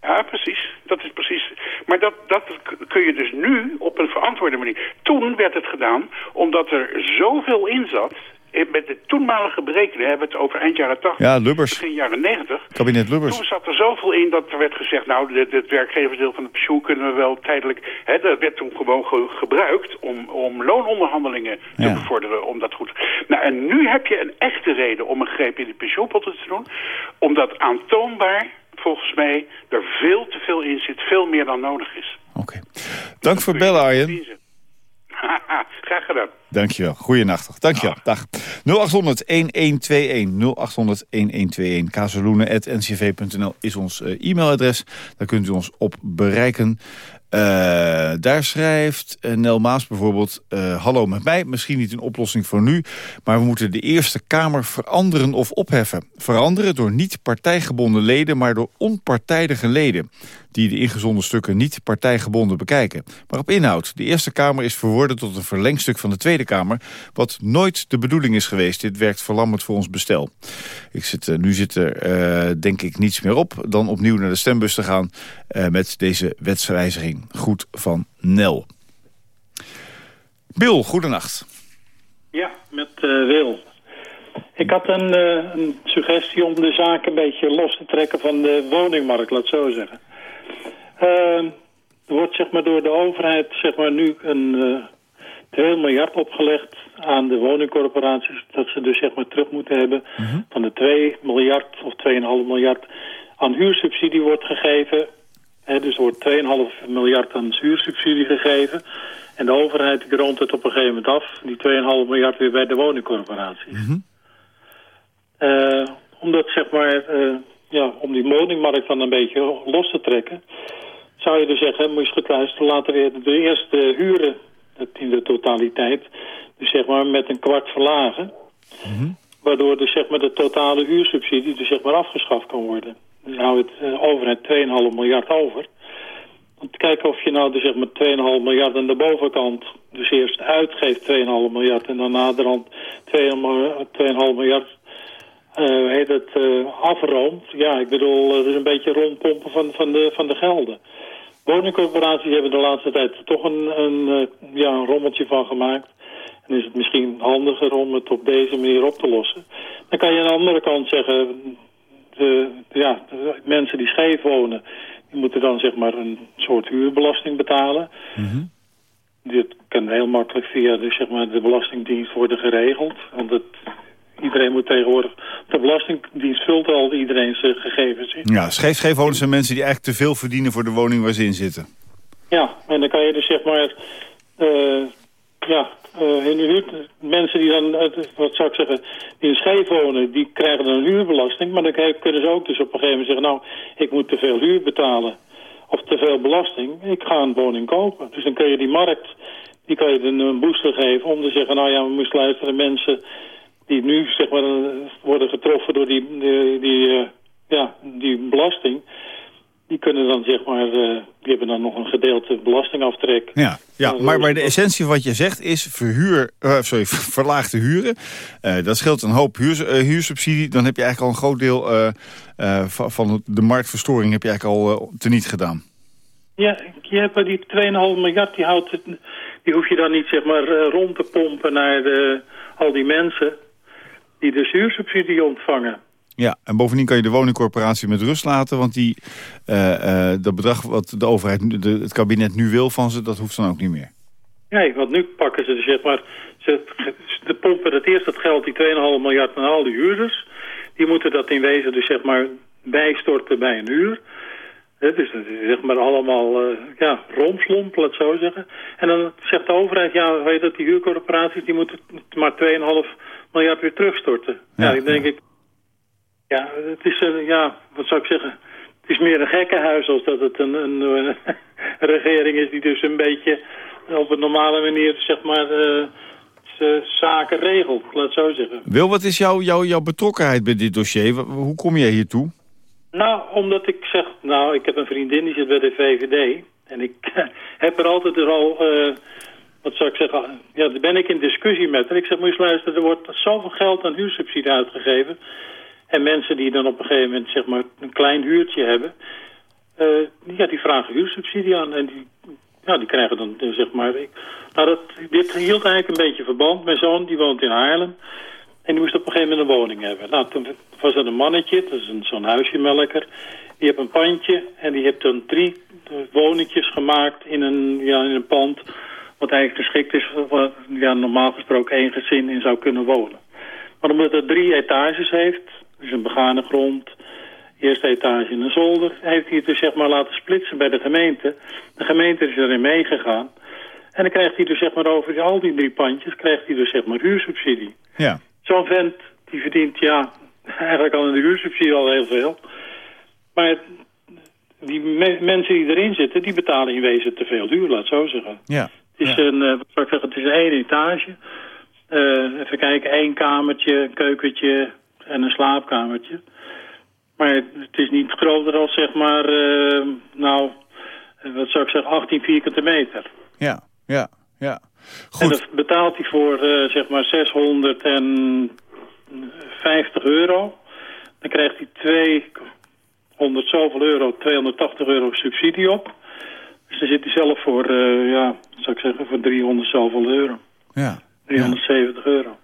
Ja, precies. Dat is precies. Maar dat, dat kun je dus nu op een verantwoorde manier. Toen werd het gedaan omdat er zoveel in zat met de toenmalige berekeningen hebben we het over eind jaren 80, ja, Lubbers. begin jaren 90. Kabinet Lubbers. Toen zat er zoveel in dat er werd gezegd, nou, het, werkgeversdeel van het pensioen kunnen we wel tijdelijk... Hè, dat werd toen gewoon ge gebruikt om, om loononderhandelingen te Ja. bevorderen, om dat goed... Nou, en nu heb je een echte reden om een greep in de pensioenpotten te doen, omdat aantoonbaar, volgens mij, er veel te veel in zit, veel meer dan nodig is. Oké. Dank voor bellen, Arjen. Graag gedaan. Dankjewel. Goeienacht. Dankjewel. Dag. 0800 1121 0800 1121 kazeloenen.ncv.nl is ons eh, e-mailadres. Daar kunt u ons op bereiken. Eh, daar schrijft eh, Nel Maas bijvoorbeeld... hallo met mij, misschien niet een oplossing voor nu... maar we moeten de Eerste Kamer veranderen of opheffen. Veranderen door niet partijgebonden leden... maar door onpartijdige leden... die de ingezonden stukken niet partijgebonden bekijken. Maar op inhoud. De Eerste Kamer is verworden tot een verlengstuk van de Tweede Kamer... wat nooit de bedoeling is geweest. Dit werkt verlammend voor ons bestel. Ik zit, eh, nu zit er eh, denk ik niets meer op... dan opnieuw naar de stembus te gaan eh, met deze wetswijziging. Goed van Nel. Bill, goedenacht. Ja, met eh, Wil. Ik had een, een suggestie om de zaak een beetje los te trekken van de woningmarkt, laat zo zeggen. Eh, er wordt zeg maar, door de overheid zeg maar, nu een eh 2 miljard opgelegd aan de woningcorporaties. Dat ze dus zeg maar, terug moeten hebben van de 2 miljard of 2,5 miljard aan huursubsidie wordt gegeven. Hè, dus er wordt 2,5 miljard aan huursubsidie gegeven. En de overheid rond het op een gegeven moment af. Die 2,5 miljard weer bij de woningcorporaties. Eh, omdat zeg maar, eh, ja, om die woningmarkt dan een beetje los te trekken, zou je dus zeggen, moet je eens goed luisteren, laten we de eerste huren in de totaliteit, dus zeg maar met een kwart verlagen. Waardoor dus zeg maar de totale huursubsidie dus zeg maar afgeschaft kan worden. Dan houdt het uh, overheid 2,5 miljard over. Om te kijken of je nou dus zeg maar 2,5 miljard aan de bovenkant dus eerst uitgeeft 2,5 miljard en dan naderhand 2,5 miljard uh, heet het, uh, afroomt. Ja, ik bedoel, het is een beetje rondpompen van, van, de, van de gelden. Woningcorporaties hebben de laatste tijd toch een, een, ja, een rommeltje van gemaakt. En is het misschien handiger om het op deze manier op te lossen. Dan kan je aan de andere kant zeggen, de, ja, de mensen die scheef wonen, die moeten dan zeg maar een soort huurbelasting betalen. Mm -hmm. Dit kan heel makkelijk via de, zeg maar, de Belastingdienst worden geregeld. Want het, iedereen moet tegenwoordig... De Belastingdienst vult al iedereen zijn gegevens in. Ja, scheef, zijn mensen die eigenlijk te veel verdienen voor de woning waar ze in zitten. Ja, en dan kan je dus zeg maar... Uh, ja, uh, in de huur, mensen die dan, wat zou ik zeggen, die in scheef wonen, die krijgen dan een huurbelasting. Maar dan kunnen ze ook dus op een gegeven moment zeggen, nou, ik moet te veel huur betalen. Of te veel belasting. Ik ga een woning kopen. Dus dan kun je die markt, die kan je een, een booster geven om te zeggen, nou ja, we moeten luisteren mensen die nu zeg maar worden getroffen door die, die, die uh, ja, die belasting. Die kunnen dan zeg maar, uh, die hebben dan nog een gedeelte belastingaftrek. Ja, ja maar, maar de essentie van wat je zegt is verhuur, uh, sorry, verlaagde huren. dat scheelt een hoop huur, huursubsidie. Dan heb je eigenlijk al een groot deel van, van de marktverstoring heb je eigenlijk al teniet gedaan. Ja, je hebt die 2,5 miljard, die, houdt het, die hoef je dan niet zeg maar rond te pompen naar de, al die mensen die de huursubsidie ontvangen. Ja, en bovendien kan je de woningcorporatie met rust laten... want die, uh, uh, dat bedrag wat de overheid, de, het kabinet nu wil van ze... dat hoeft dan ook niet meer. Nee, want nu pakken ze dus zeg maar... ze, ze pompen het eerst dat geld, die 2,5 miljard aan al die huurders. Die moeten dat in wezen dus zeg maar bijstorten bij een huur. Het is zeg maar allemaal uh, ja, romslomp, laat het zo zeggen. En dan zegt de overheid, ja, weet dat die huurcorporaties... die moeten maar 2,5 miljard weer terugstorten. Ja, ja ik denk ja. ik... Ja, het is, uh, ja, wat zou ik zeggen... Het is meer een gekkenhuis als dat het een, een, een, regering is die dus een beetje op een normale manier, zeg maar, uh, zaken regelt, laat het zo zeggen. Wil, wat is jouw, jouw, jouw betrokkenheid bij dit dossier? Hoe kom jij hiertoe? Nou, omdat ik zeg, nou, ik heb een vriendin die zit bij de VVD. En ik heb er altijd er al, uh, wat zou ik zeggen, ja, daar ben ik in discussie met. En ik zeg, moet je luisteren, er wordt zoveel geld aan huursubsidie uitgegeven. En mensen die dan op een gegeven moment, zeg maar, een klein huurtje hebben. eh, ja, die vragen huursubsidie aan. En die, ja, die krijgen dan, eh, zeg maar... Ik, nou, dat, dit hield eigenlijk een beetje verband. Mijn zoon, die woont in Haarlem. En die moest op een gegeven moment een woning hebben. Nou, toen was er een mannetje, dat is zo'n huisjemelker. Die heeft een pandje en die heeft dan drie eh, woningjes gemaakt in een, ja, in een pand... wat eigenlijk geschikt is waar ja, normaal gesproken één gezin in zou kunnen wonen. Maar omdat het drie etages heeft, dus een begane grond, eerste etage en een zolder, heeft hij het dus zeg maar laten splitsen bij de gemeente. De gemeente is erin meegegaan. En dan krijgt hij dus zeg maar over al die drie pandjes, krijgt hij dus zeg maar huursubsidie. Ja. Zo'n vent, die verdient ja, eigenlijk al de huursubsidie al heel veel. Maar die me- mensen die erin zitten, die betalen in wezen te veel huur, laat zo zeggen. Ja. Het is, een, eh, wat zou ik zeggen, het is één etage. Eh, even kijken, één kamertje, een keukentje en een slaapkamertje. Maar het is niet groter dan zeg maar, eh, nou, wat zou ik zeggen, 18 vierkante meter. Ja, ja, ja. En dat betaalt hij voor zeg maar 650 euro. Dan krijgt hij 200 zoveel euro, 280 euro subsidie op. Dus zit hij zelf voor, eh, ja, zou ik zeggen, voor 300 zoveel euro. Ja. 370 euro.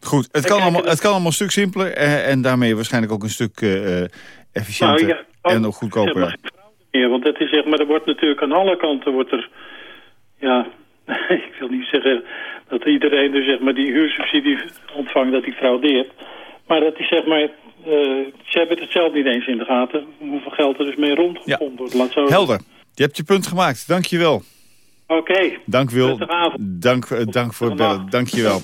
Goed, het kan, allemaal, het kan allemaal een stuk simpeler eh, en daarmee waarschijnlijk ook een stuk eh, efficiënter Nou, ja, en ook goedkoper. Zeg maar, meer, want het is zeg maar, er wordt natuurlijk aan alle kanten wordt er, ja, ik wil niet zeggen dat iedereen dus zeg maar die huursubsidie ontvangt dat hij fraudeert. Maar dat is zeg maar, ze hebben het zelf niet eens in de gaten hoeveel geld er dus mee rondgepompt wordt. Laat zo Helder, je hebt je punt gemaakt. Dank je wel. Oké. Dank Wil. Dank, eh, dank voor het bellen. Dank je wel.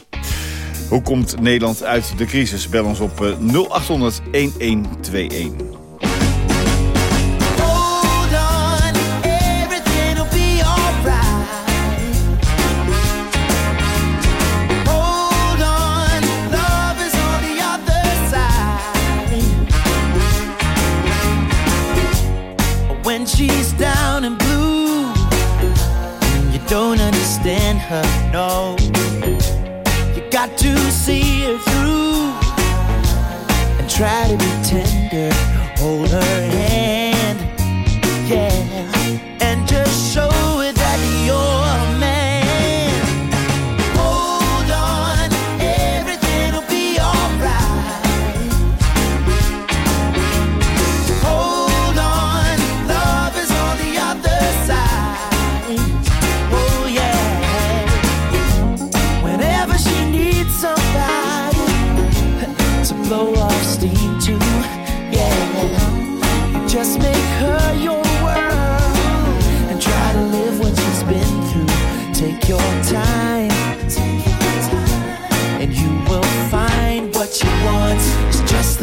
Hoe komt Nederland uit de crisis? Bel ons op eh, 0800 1121. No. You got to see her through and try to be tender. Hold her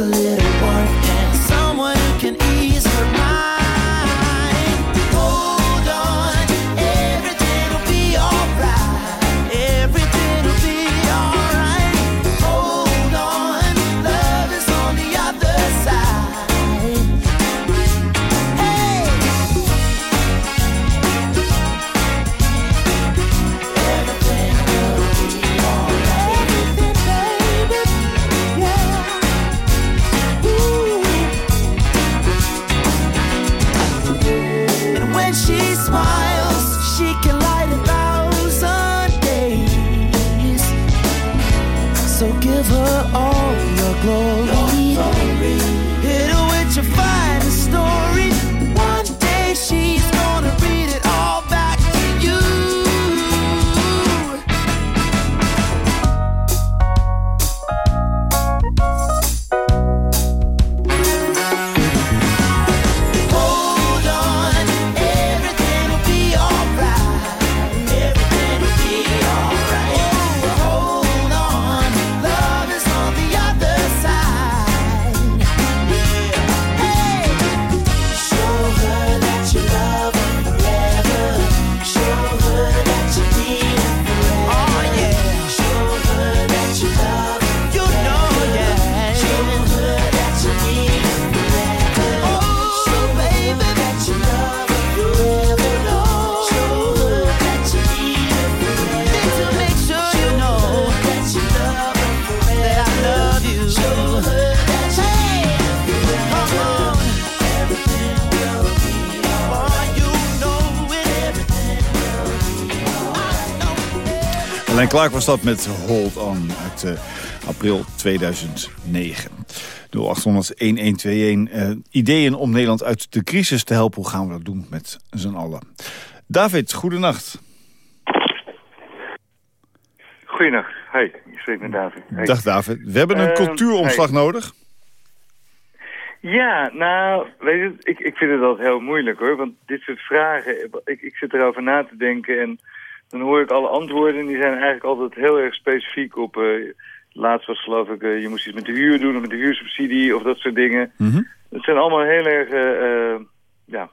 a little Alain Clark was dat met Hold On uit uh, april 2009. 0800-1121. Uh, ideeën om Nederland uit de crisis te helpen. Hoe gaan we dat doen met z'n allen? David, goedenacht. Goedenacht. Hey, ik spreek met David. Hey. Dag David. We hebben een Uh, cultuuromslag hey. nodig. Ja, nou, weet je, ik, ik vind het altijd heel moeilijk hoor. Want dit soort vragen, ik, ik zit erover na te denken en dan hoor ik alle antwoorden. En die zijn eigenlijk altijd heel erg specifiek op... eh, laatst was geloof ik, eh, je moest iets met de huur doen of met de huursubsidie of dat soort dingen. Het zijn allemaal heel erg, eh, ja,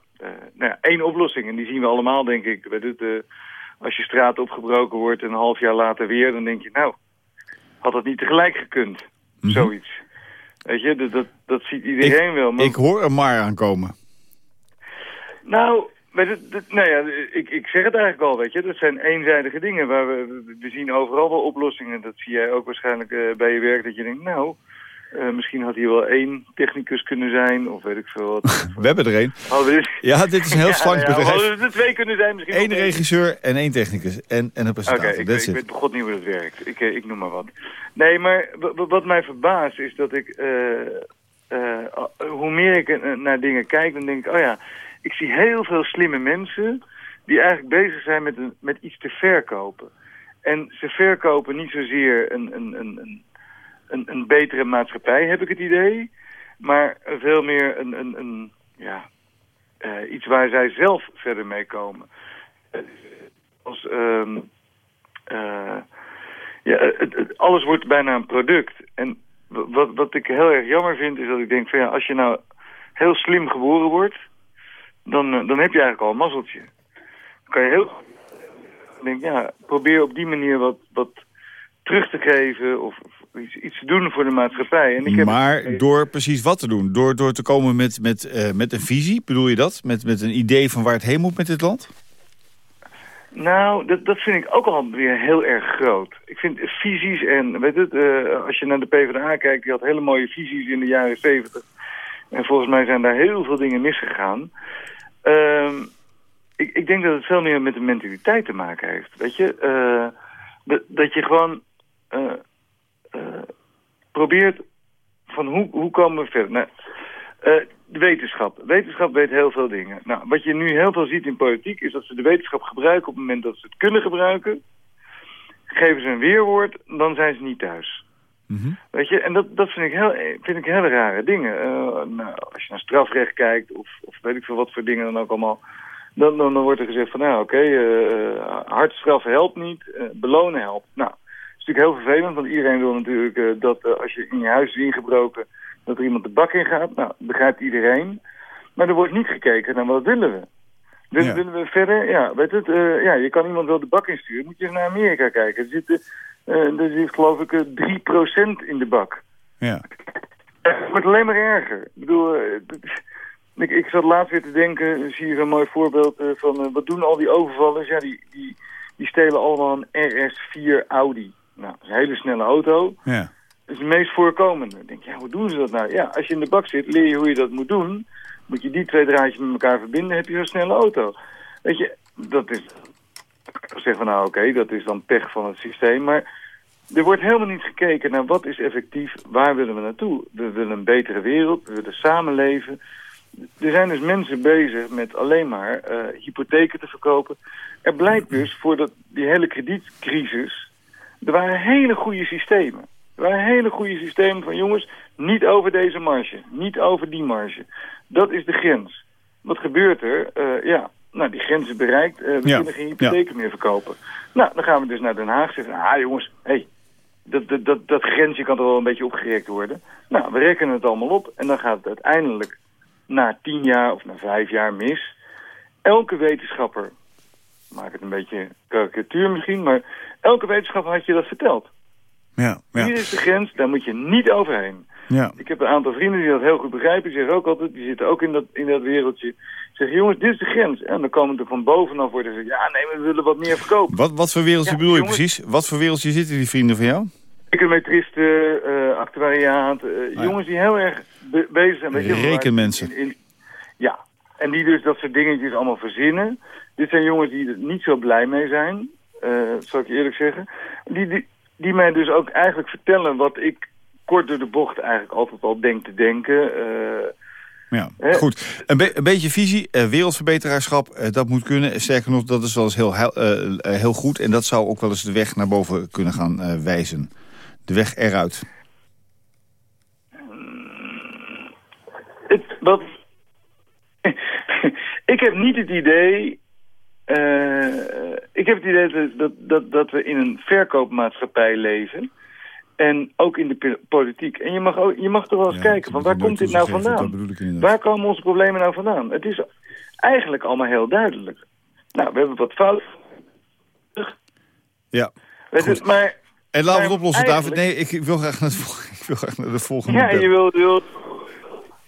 nou ja, één oplossing. En die zien we allemaal, denk ik. Het, eh, als je straat opgebroken wordt en een half jaar later weer, dan denk je, nou, had dat niet tegelijk gekund? Zoiets. Weet je, dat, dat, dat ziet iedereen wel. Maar Ik hoor er maar aankomen. nou, nou ja, ik, ik zeg het eigenlijk al, weet je. Dat zijn eenzijdige dingen. Waar we, we zien overal wel oplossingen. Dat zie jij ook waarschijnlijk eh, bij je werk. Dat je denkt, nou, eh, misschien had hier wel één technicus kunnen zijn. Of weet ik veel wat. We hebben er één. Dit- Ja, dit is een heel slank ja, bedrijf. Hadden er twee kunnen zijn misschien. Eén regisseur en één technicus. En, en een Oké, presentator. ik, That's ik it. weet begot niet hoe dat werkt. Ik, eh, ik noem maar wat. Nee, maar wat mij verbaast is dat ik... hoe meer ik naar dingen kijk, dan denk ik... Oh ja, ik zie heel veel slimme mensen... die eigenlijk bezig zijn met, met iets te verkopen. En ze verkopen niet zozeer een, een, een, een, een, betere maatschappij, heb ik het idee... maar veel meer een... een, een ja, eh, iets waar zij zelf verder mee komen. Eh, als... ehm, eh, ja, alles wordt bijna een product. En wat, wat ik heel erg jammer vind, is dat ik denk van ja, als je nou heel slim geboren wordt, dan, eh, dan heb je eigenlijk al een mazzeltje. Dan kan je heel denk, ja, probeer op die manier wat, wat terug te geven of, of iets, iets te doen voor de maatschappij. En ik heb Maar door precies wat te doen? Door, door te komen met, met, eh, met een visie, bedoel je dat? Met, met een idee van waar het heen moet met dit land? Nou, dat, dat vind ik ook al weer heel erg groot. Ik vind visies en, weet het, eh, als je naar de PvdA kijkt, die had hele mooie visies in de jaren 70. En volgens mij zijn daar heel veel dingen misgegaan. Ehm, ik, ik denk dat het veel meer met de mentaliteit te maken heeft. Weet je, Eh, dat, je gewoon eh, eh, probeert van hoe, hoe komen we verder. Nou, de wetenschap. Wetenschap weet heel veel dingen. Nou, wat je nu heel veel ziet in politiek is dat ze de wetenschap gebruiken op het moment dat ze het kunnen gebruiken. Geven ze een weerwoord, dan zijn ze niet thuis. Weet je, en dat, dat vind, ik heel, vind ik hele rare dingen. Eh, nou, als je naar strafrecht kijkt, of, of weet ik veel wat voor dingen dan ook allemaal... Dan, dan, wordt er gezegd van, nou oké, eh hard straffen helpt niet, eh, belonen helpt. Nou, dat is natuurlijk heel vervelend, want iedereen wil natuurlijk dat als je in je huis is ingebroken, dat er iemand de bak in gaat. Nou, begrijpt iedereen. Maar er wordt niet gekeken naar wat willen we. Willen, Ja. willen we verder? Ja, weet het, eh, ja, je kan iemand wel de bak insturen. Moet je eens naar Amerika kijken. Er zitten, eh, er zit geloof ik eh, 3% in de bak. Ja. Het wordt alleen maar erger. Ik bedoel, eh, ik, ik zat laatst weer te denken, zie je zo'n mooi voorbeeld eh, van eh, wat doen al die overvallers? Ja, die, die, die stelen allemaal een RS4 Audi. Nou, dat is een hele snelle auto. Ja. Dat is het meest voorkomende. Ik denk, ja, hoe doen ze dat nou? Ja, als je in de bak zit, leer je hoe je dat moet doen. Moet je die twee draadjes met elkaar verbinden, heb je zo'n snelle auto. Weet je, dat is... Ik zeggen van, nou oké, dat is dan pech van het systeem. Maar er wordt helemaal niet gekeken naar wat is effectief, waar willen we naartoe. We willen een betere wereld, we willen samenleven. Er zijn dus mensen bezig met alleen maar eh, hypotheken te verkopen. Er blijkt dus, voor dat, die hele kredietcrisis, er waren hele goede systemen. Waren hele goede systemen van jongens, niet over deze marge, niet over die marge. Dat is de grens. Wat gebeurt er? Eh, ja, nou die grens is bereikt, eh, we Ja, kunnen geen hypotheken meer verkopen. Nou, dan gaan we dus naar Den Haag zeggen, ah jongens, hé, hey, dat, dat, dat, dat grensje kan toch wel een beetje opgerekt worden. Nou, we rekenen het allemaal op en dan gaat het uiteindelijk na tien jaar of na vijf jaar mis. Elke wetenschapper, maak het een beetje karikatuur misschien, maar elke wetenschapper had je dat verteld. Ja, ja. Hier is de grens, daar moet je niet overheen. Ja. Ik heb een aantal vrienden die dat heel goed begrijpen. Die zeggen ook altijd, die zitten ook in dat, in dat wereldje. Zeggen, jongens, dit is de grens. En dan komen er van bovenaf worden ze, ja nee, we willen wat meer verkopen. Wat, wat voor wereldje Ja, bedoel je jongens. precies? Wat voor wereldje zitten die vrienden van jou? Econometristen, eh actuariaat, eh, jongens die heel erg be- bezig zijn. Waar- Rekenmensen. in- in- ja, en die dus dat soort dingetjes allemaal verzinnen. Dit zijn jongens die er niet zo blij mee zijn. eh, zal ik je eerlijk zeggen. Die, die, die mij dus ook eigenlijk vertellen wat ik kort door de bocht eigenlijk altijd al denk te denken. eh, Ja, goed. Een, be- een beetje visie, eh, wereldverbeteraarschap, eh, dat moet kunnen. Sterker nog, dat is wel eens heel, heel, heel goed. En dat zou ook wel eens de weg naar boven kunnen gaan wijzen. De weg eruit. Het, wat, ik heb niet het idee... eh, ik heb het idee dat, dat, dat, we in een verkoopmaatschappij leven. En ook in de politiek. En je mag, ook, je mag toch wel eens Ja, kijken, van waar komt dit nou vandaan? Waar komen onze problemen nou vandaan? Het is eigenlijk allemaal heel duidelijk. Nou, we hebben wat fout. Ja. Je, maar En laten we het oplossen, David. Nee, ik, wil graag naar, het vol- ik wil graag naar de volgende. ja, je wil, je wil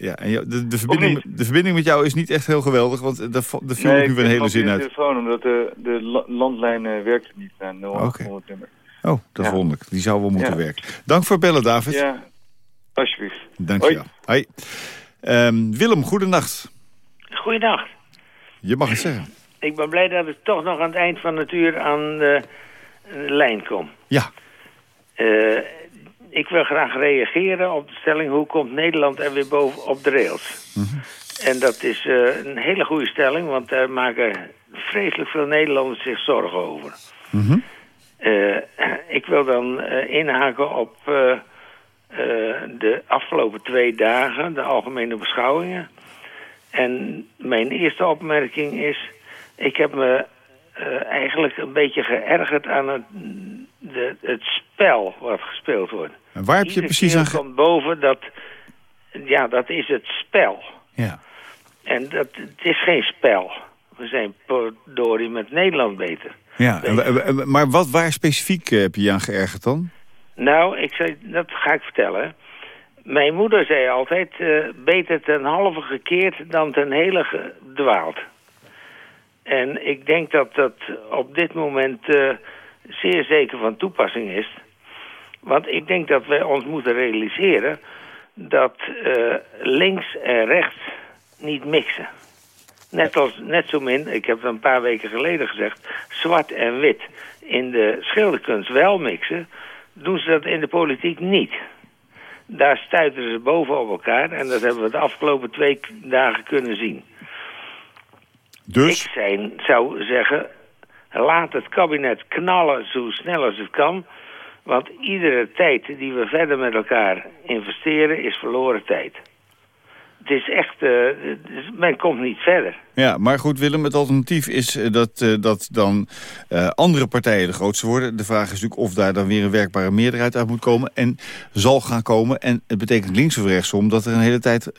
Ja, en jou- de, de, verbinding, de verbinding met jou is niet echt heel geweldig, want de, de viel nee, nu ik weer een hele zin uit. telefoon, omdat de, de la- landlijn eh, werkte niet naar 0800 nummer. Oh, dat is Ja. wonderlijk. Die zou wel moeten Ja. werken. Dank voor het bellen, David. Ja, alsjeblieft. Dank je wel. Hoi. Ehm, Willem, goedenacht. Goeiedag. Je mag het zeggen. Ik ben blij dat ik toch nog aan het eind van het uur aan de, de lijn kom. Ja. Eh, ik wil graag reageren op de stelling... hoe komt Nederland er weer boven op de rails? En dat is eh, een hele goede stelling... want daar maken vreselijk veel Nederlanders zich zorgen over. Eh, ik wil dan eh, inhaken op de afgelopen twee dagen... de algemene beschouwingen... En mijn eerste opmerking is... ik heb me eigenlijk een beetje geërgerd aan het, de, het spel wat gespeeld wordt. En waar heb je Iedere precies aan... komt boven dat... Ja, dat is het spel. Ja. En dat, het is geen spel. We zijn potdorie met Nederland beter. Ja, maar wat, waar specifiek eh, heb je je aan geërgerd dan? Nou, ik zei, dat ga ik vertellen. Mijn moeder zei altijd, eh, beter ten halve gekeerd dan ten hele gedwaald. En ik denk dat dat op dit moment eh, zeer zeker van toepassing is. Want ik denk dat wij ons moeten realiseren dat eh, links en rechts niet mixen. Net, als, net zo min, ik heb het een paar weken geleden gezegd... zwart en wit in de schilderkunst wel mixen... doen ze dat in de politiek niet. Daar stuiten ze boven op elkaar... en dat hebben we de afgelopen twee dagen kunnen zien. Dus? Ik zijn, zou zeggen... laat het kabinet knallen zo snel als het kan... want iedere tijd die we verder met elkaar investeren... is verloren tijd. Het is echt... eh, is- men komt niet verder. Ja, maar goed Willem, het alternatief is eh, dat, eh, dat dan andere partijen de grootste worden. De vraag is natuurlijk of daar dan weer een werkbare meerderheid uit moet komen. En zal gaan komen. En het betekent links of rechtsom dat er een hele tijd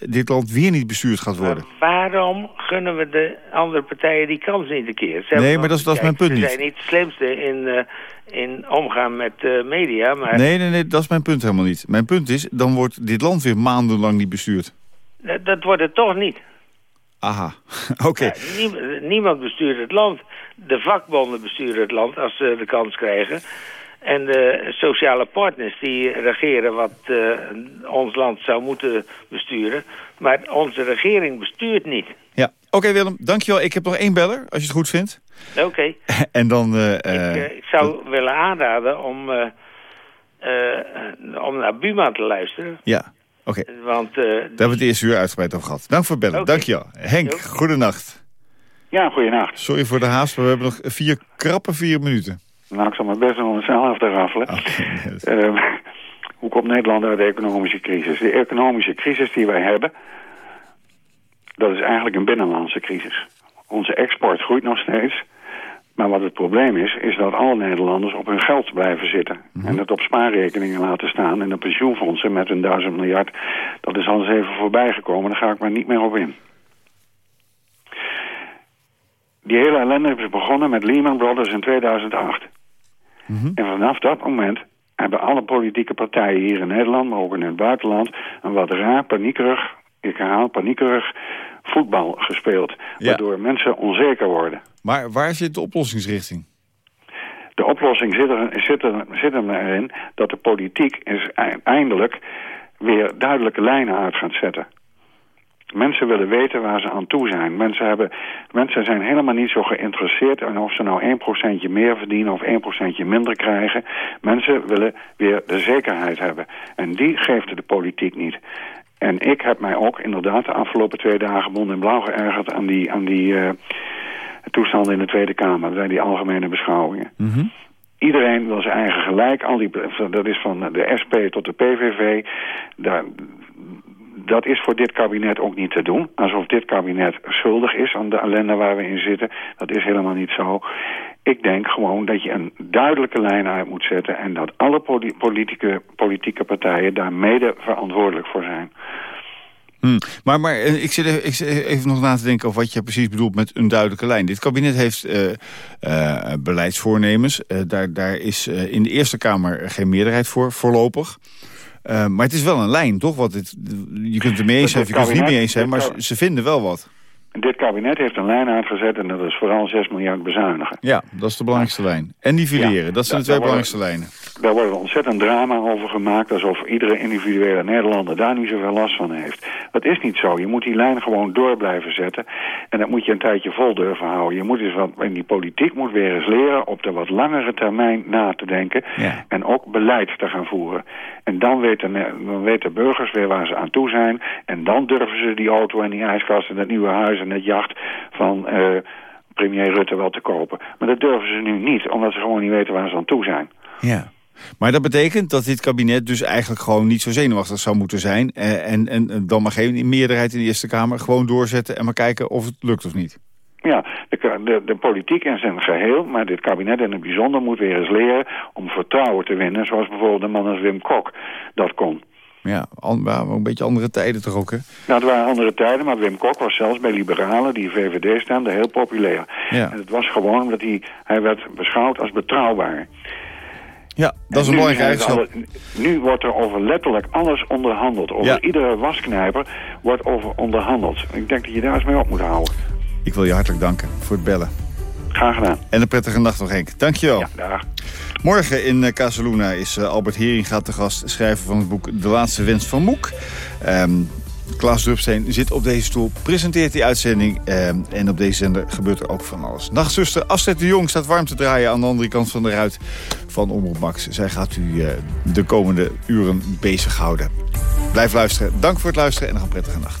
dit land weer niet bestuurd gaat worden. Waarom gunnen we de andere partijen die kans niet een keer? Ze Nee, maar dat is- dat is mijn punt Ze niet. zijn niet het slimste in, in omgaan met media, maar Nee, nee, nee, dat is mijn punt helemaal niet. Mijn punt is, dan wordt dit land weer maandenlang niet bestuurd. Dat, dat wordt het toch niet. Aha, oké. Niem- niemand bestuurt het land. De vakbonden besturen het land als ze de kans krijgen. En de sociale partners die regeren wat eh, ons land zou moeten besturen. Maar onze regering bestuurt niet. Ja, oké Willem, dankjewel. Ik heb nog één beller, als je het goed vindt. Oké. En dan... eh, Ik, eh, ik zou willen aanraden om, om naar Buma te luisteren. Ja, oké. Want eh, Daar hebben we het eerste uur uitgebreid over gehad. Dank voor het bellen. Oké. Dankjewel. Henk, goedenacht. Ja, goeienacht. Sorry voor de haast, maar we hebben nog vier krappe vier minuten. Nou, ik zal mijn best doen om het snel af te raffelen. Eh, hoe komt Nederland uit de economische crisis? De economische crisis die wij hebben, dat is eigenlijk een binnenlandse crisis. Onze export groeit nog steeds. Maar wat het probleem is, is dat alle Nederlanders op hun geld blijven zitten. En het op spaarrekeningen laten staan. En de pensioenfondsen met hun duizend miljard, dat is al eens even voorbij gekomen. Daar ga ik maar niet meer op in. Die hele ellende is begonnen met Lehman Brothers in 2008. En vanaf dat moment hebben alle politieke partijen hier in Nederland, maar ook in het buitenland, een wat raar, paniekerig, ik herhaal, paniekerig voetbal gespeeld. Waardoor mensen onzeker worden. Maar waar zit de oplossingsrichting? De oplossing zit, er, zit, er, zit hem erin dat de politiek is e- eindelijk weer duidelijke lijnen uit gaat zetten. Mensen willen weten waar ze aan toe zijn. Mensen, hebben, mensen zijn helemaal niet zo geïnteresseerd in of ze nou 1% meer verdienen of 1% minder krijgen. Mensen willen weer de zekerheid hebben. En die geeft de politiek niet. En ik heb mij ook inderdaad de afgelopen twee dagen bond in blauw geërgerd aan die, aan die uh, toestanden in de Tweede Kamer, bij die algemene beschouwingen. Mm Iedereen wil zijn eigen gelijk. Al die, dat is van de SP tot de PVV. Daar, dat is voor dit kabinet ook niet te doen. Alsof dit kabinet schuldig is aan de ellende waar we in zitten. Dat is helemaal niet zo. Ik denk gewoon dat je een duidelijke lijn uit moet zetten... en dat alle politieke, politieke partijen daar mede verantwoordelijk voor zijn. Hmm. Maar, maar eh, ik, zit even, ik zit even nog na te denken over wat je precies bedoelt met een duidelijke lijn. Dit kabinet heeft uh, uh, beleidsvoornemens. daar, daar is in de Eerste Kamer geen meerderheid voor, voorlopig. maar het is wel een lijn, toch? Wat het, je kunt het ermee eens zijn je kunt het niet mee eens zijn, maar ze vinden wel wat. Dit kabinet heeft een lijn uitgezet en dat is vooral 6 miljard bezuinigen. Ja, dat is de belangrijkste lijn. En nivelleren, dat zijn de twee belangrijkste lijnen. Daar wordt een ontzettend drama over gemaakt... alsof iedere individuele Nederlander daar niet zoveel last van heeft. Dat is niet zo. Je moet die lijn gewoon door blijven zetten. En dat moet je een tijdje vol durven houden. Je moet dus wat, in die politiek moet weer eens leren... op de wat langere termijn na te denken. En ook beleid te gaan voeren. En dan weten, dan weten burgers weer waar ze aan toe zijn. En dan durven ze die auto en die ijskast en dat nieuwe huis en het jacht van... Uh, premier Rutte wel te kopen. Maar dat durven ze nu niet, omdat ze gewoon niet weten waar ze aan toe zijn. Ja. Maar dat betekent dat dit kabinet dus eigenlijk gewoon niet zo zenuwachtig zou moeten zijn. Eh, en, en dan maar geen meerderheid in de Eerste Kamer. Gewoon doorzetten en maar kijken of het lukt of niet. Ja, de, de, de, politiek in zijn geheel, maar dit kabinet in het bijzonder moet weer eens leren om vertrouwen te winnen. Zoals bijvoorbeeld de man als Wim Kok dat kon. Ja, een beetje andere tijden toch ook, hè? Nou, het waren andere tijden, maar Wim Kok was zelfs bij liberalen, die VVD stemden, heel populair. Ja. En het was gewoon omdat hij, hij werd beschouwd als betrouwbaar. Ja, dat is een mooie eigenschap. Nu wordt er over letterlijk alles onderhandeld. Over iedere wasknijper wordt over onderhandeld. Ik denk dat je daar eens mee op moet houden. Ik wil je hartelijk danken voor het bellen. Graag gedaan. En een prettige nacht nog, Henk. Dankjewel. Ja, dag. Morgen in uh, Casaluna is uh, Albert Heringa te gast, schrijver van het boek De Laatste Wens van Moek. Um, Klaas Drupsteen zit op deze stoel, presenteert die uitzending. Eh, en op deze zender gebeurt er ook van alles. Nachtzuster Astrid de Jong staat warm te draaien aan de andere kant van de ruit van Omroep Max. Zij gaat u eh, de komende uren bezighouden. Blijf luisteren. Dank voor het luisteren en nog een prettige nacht.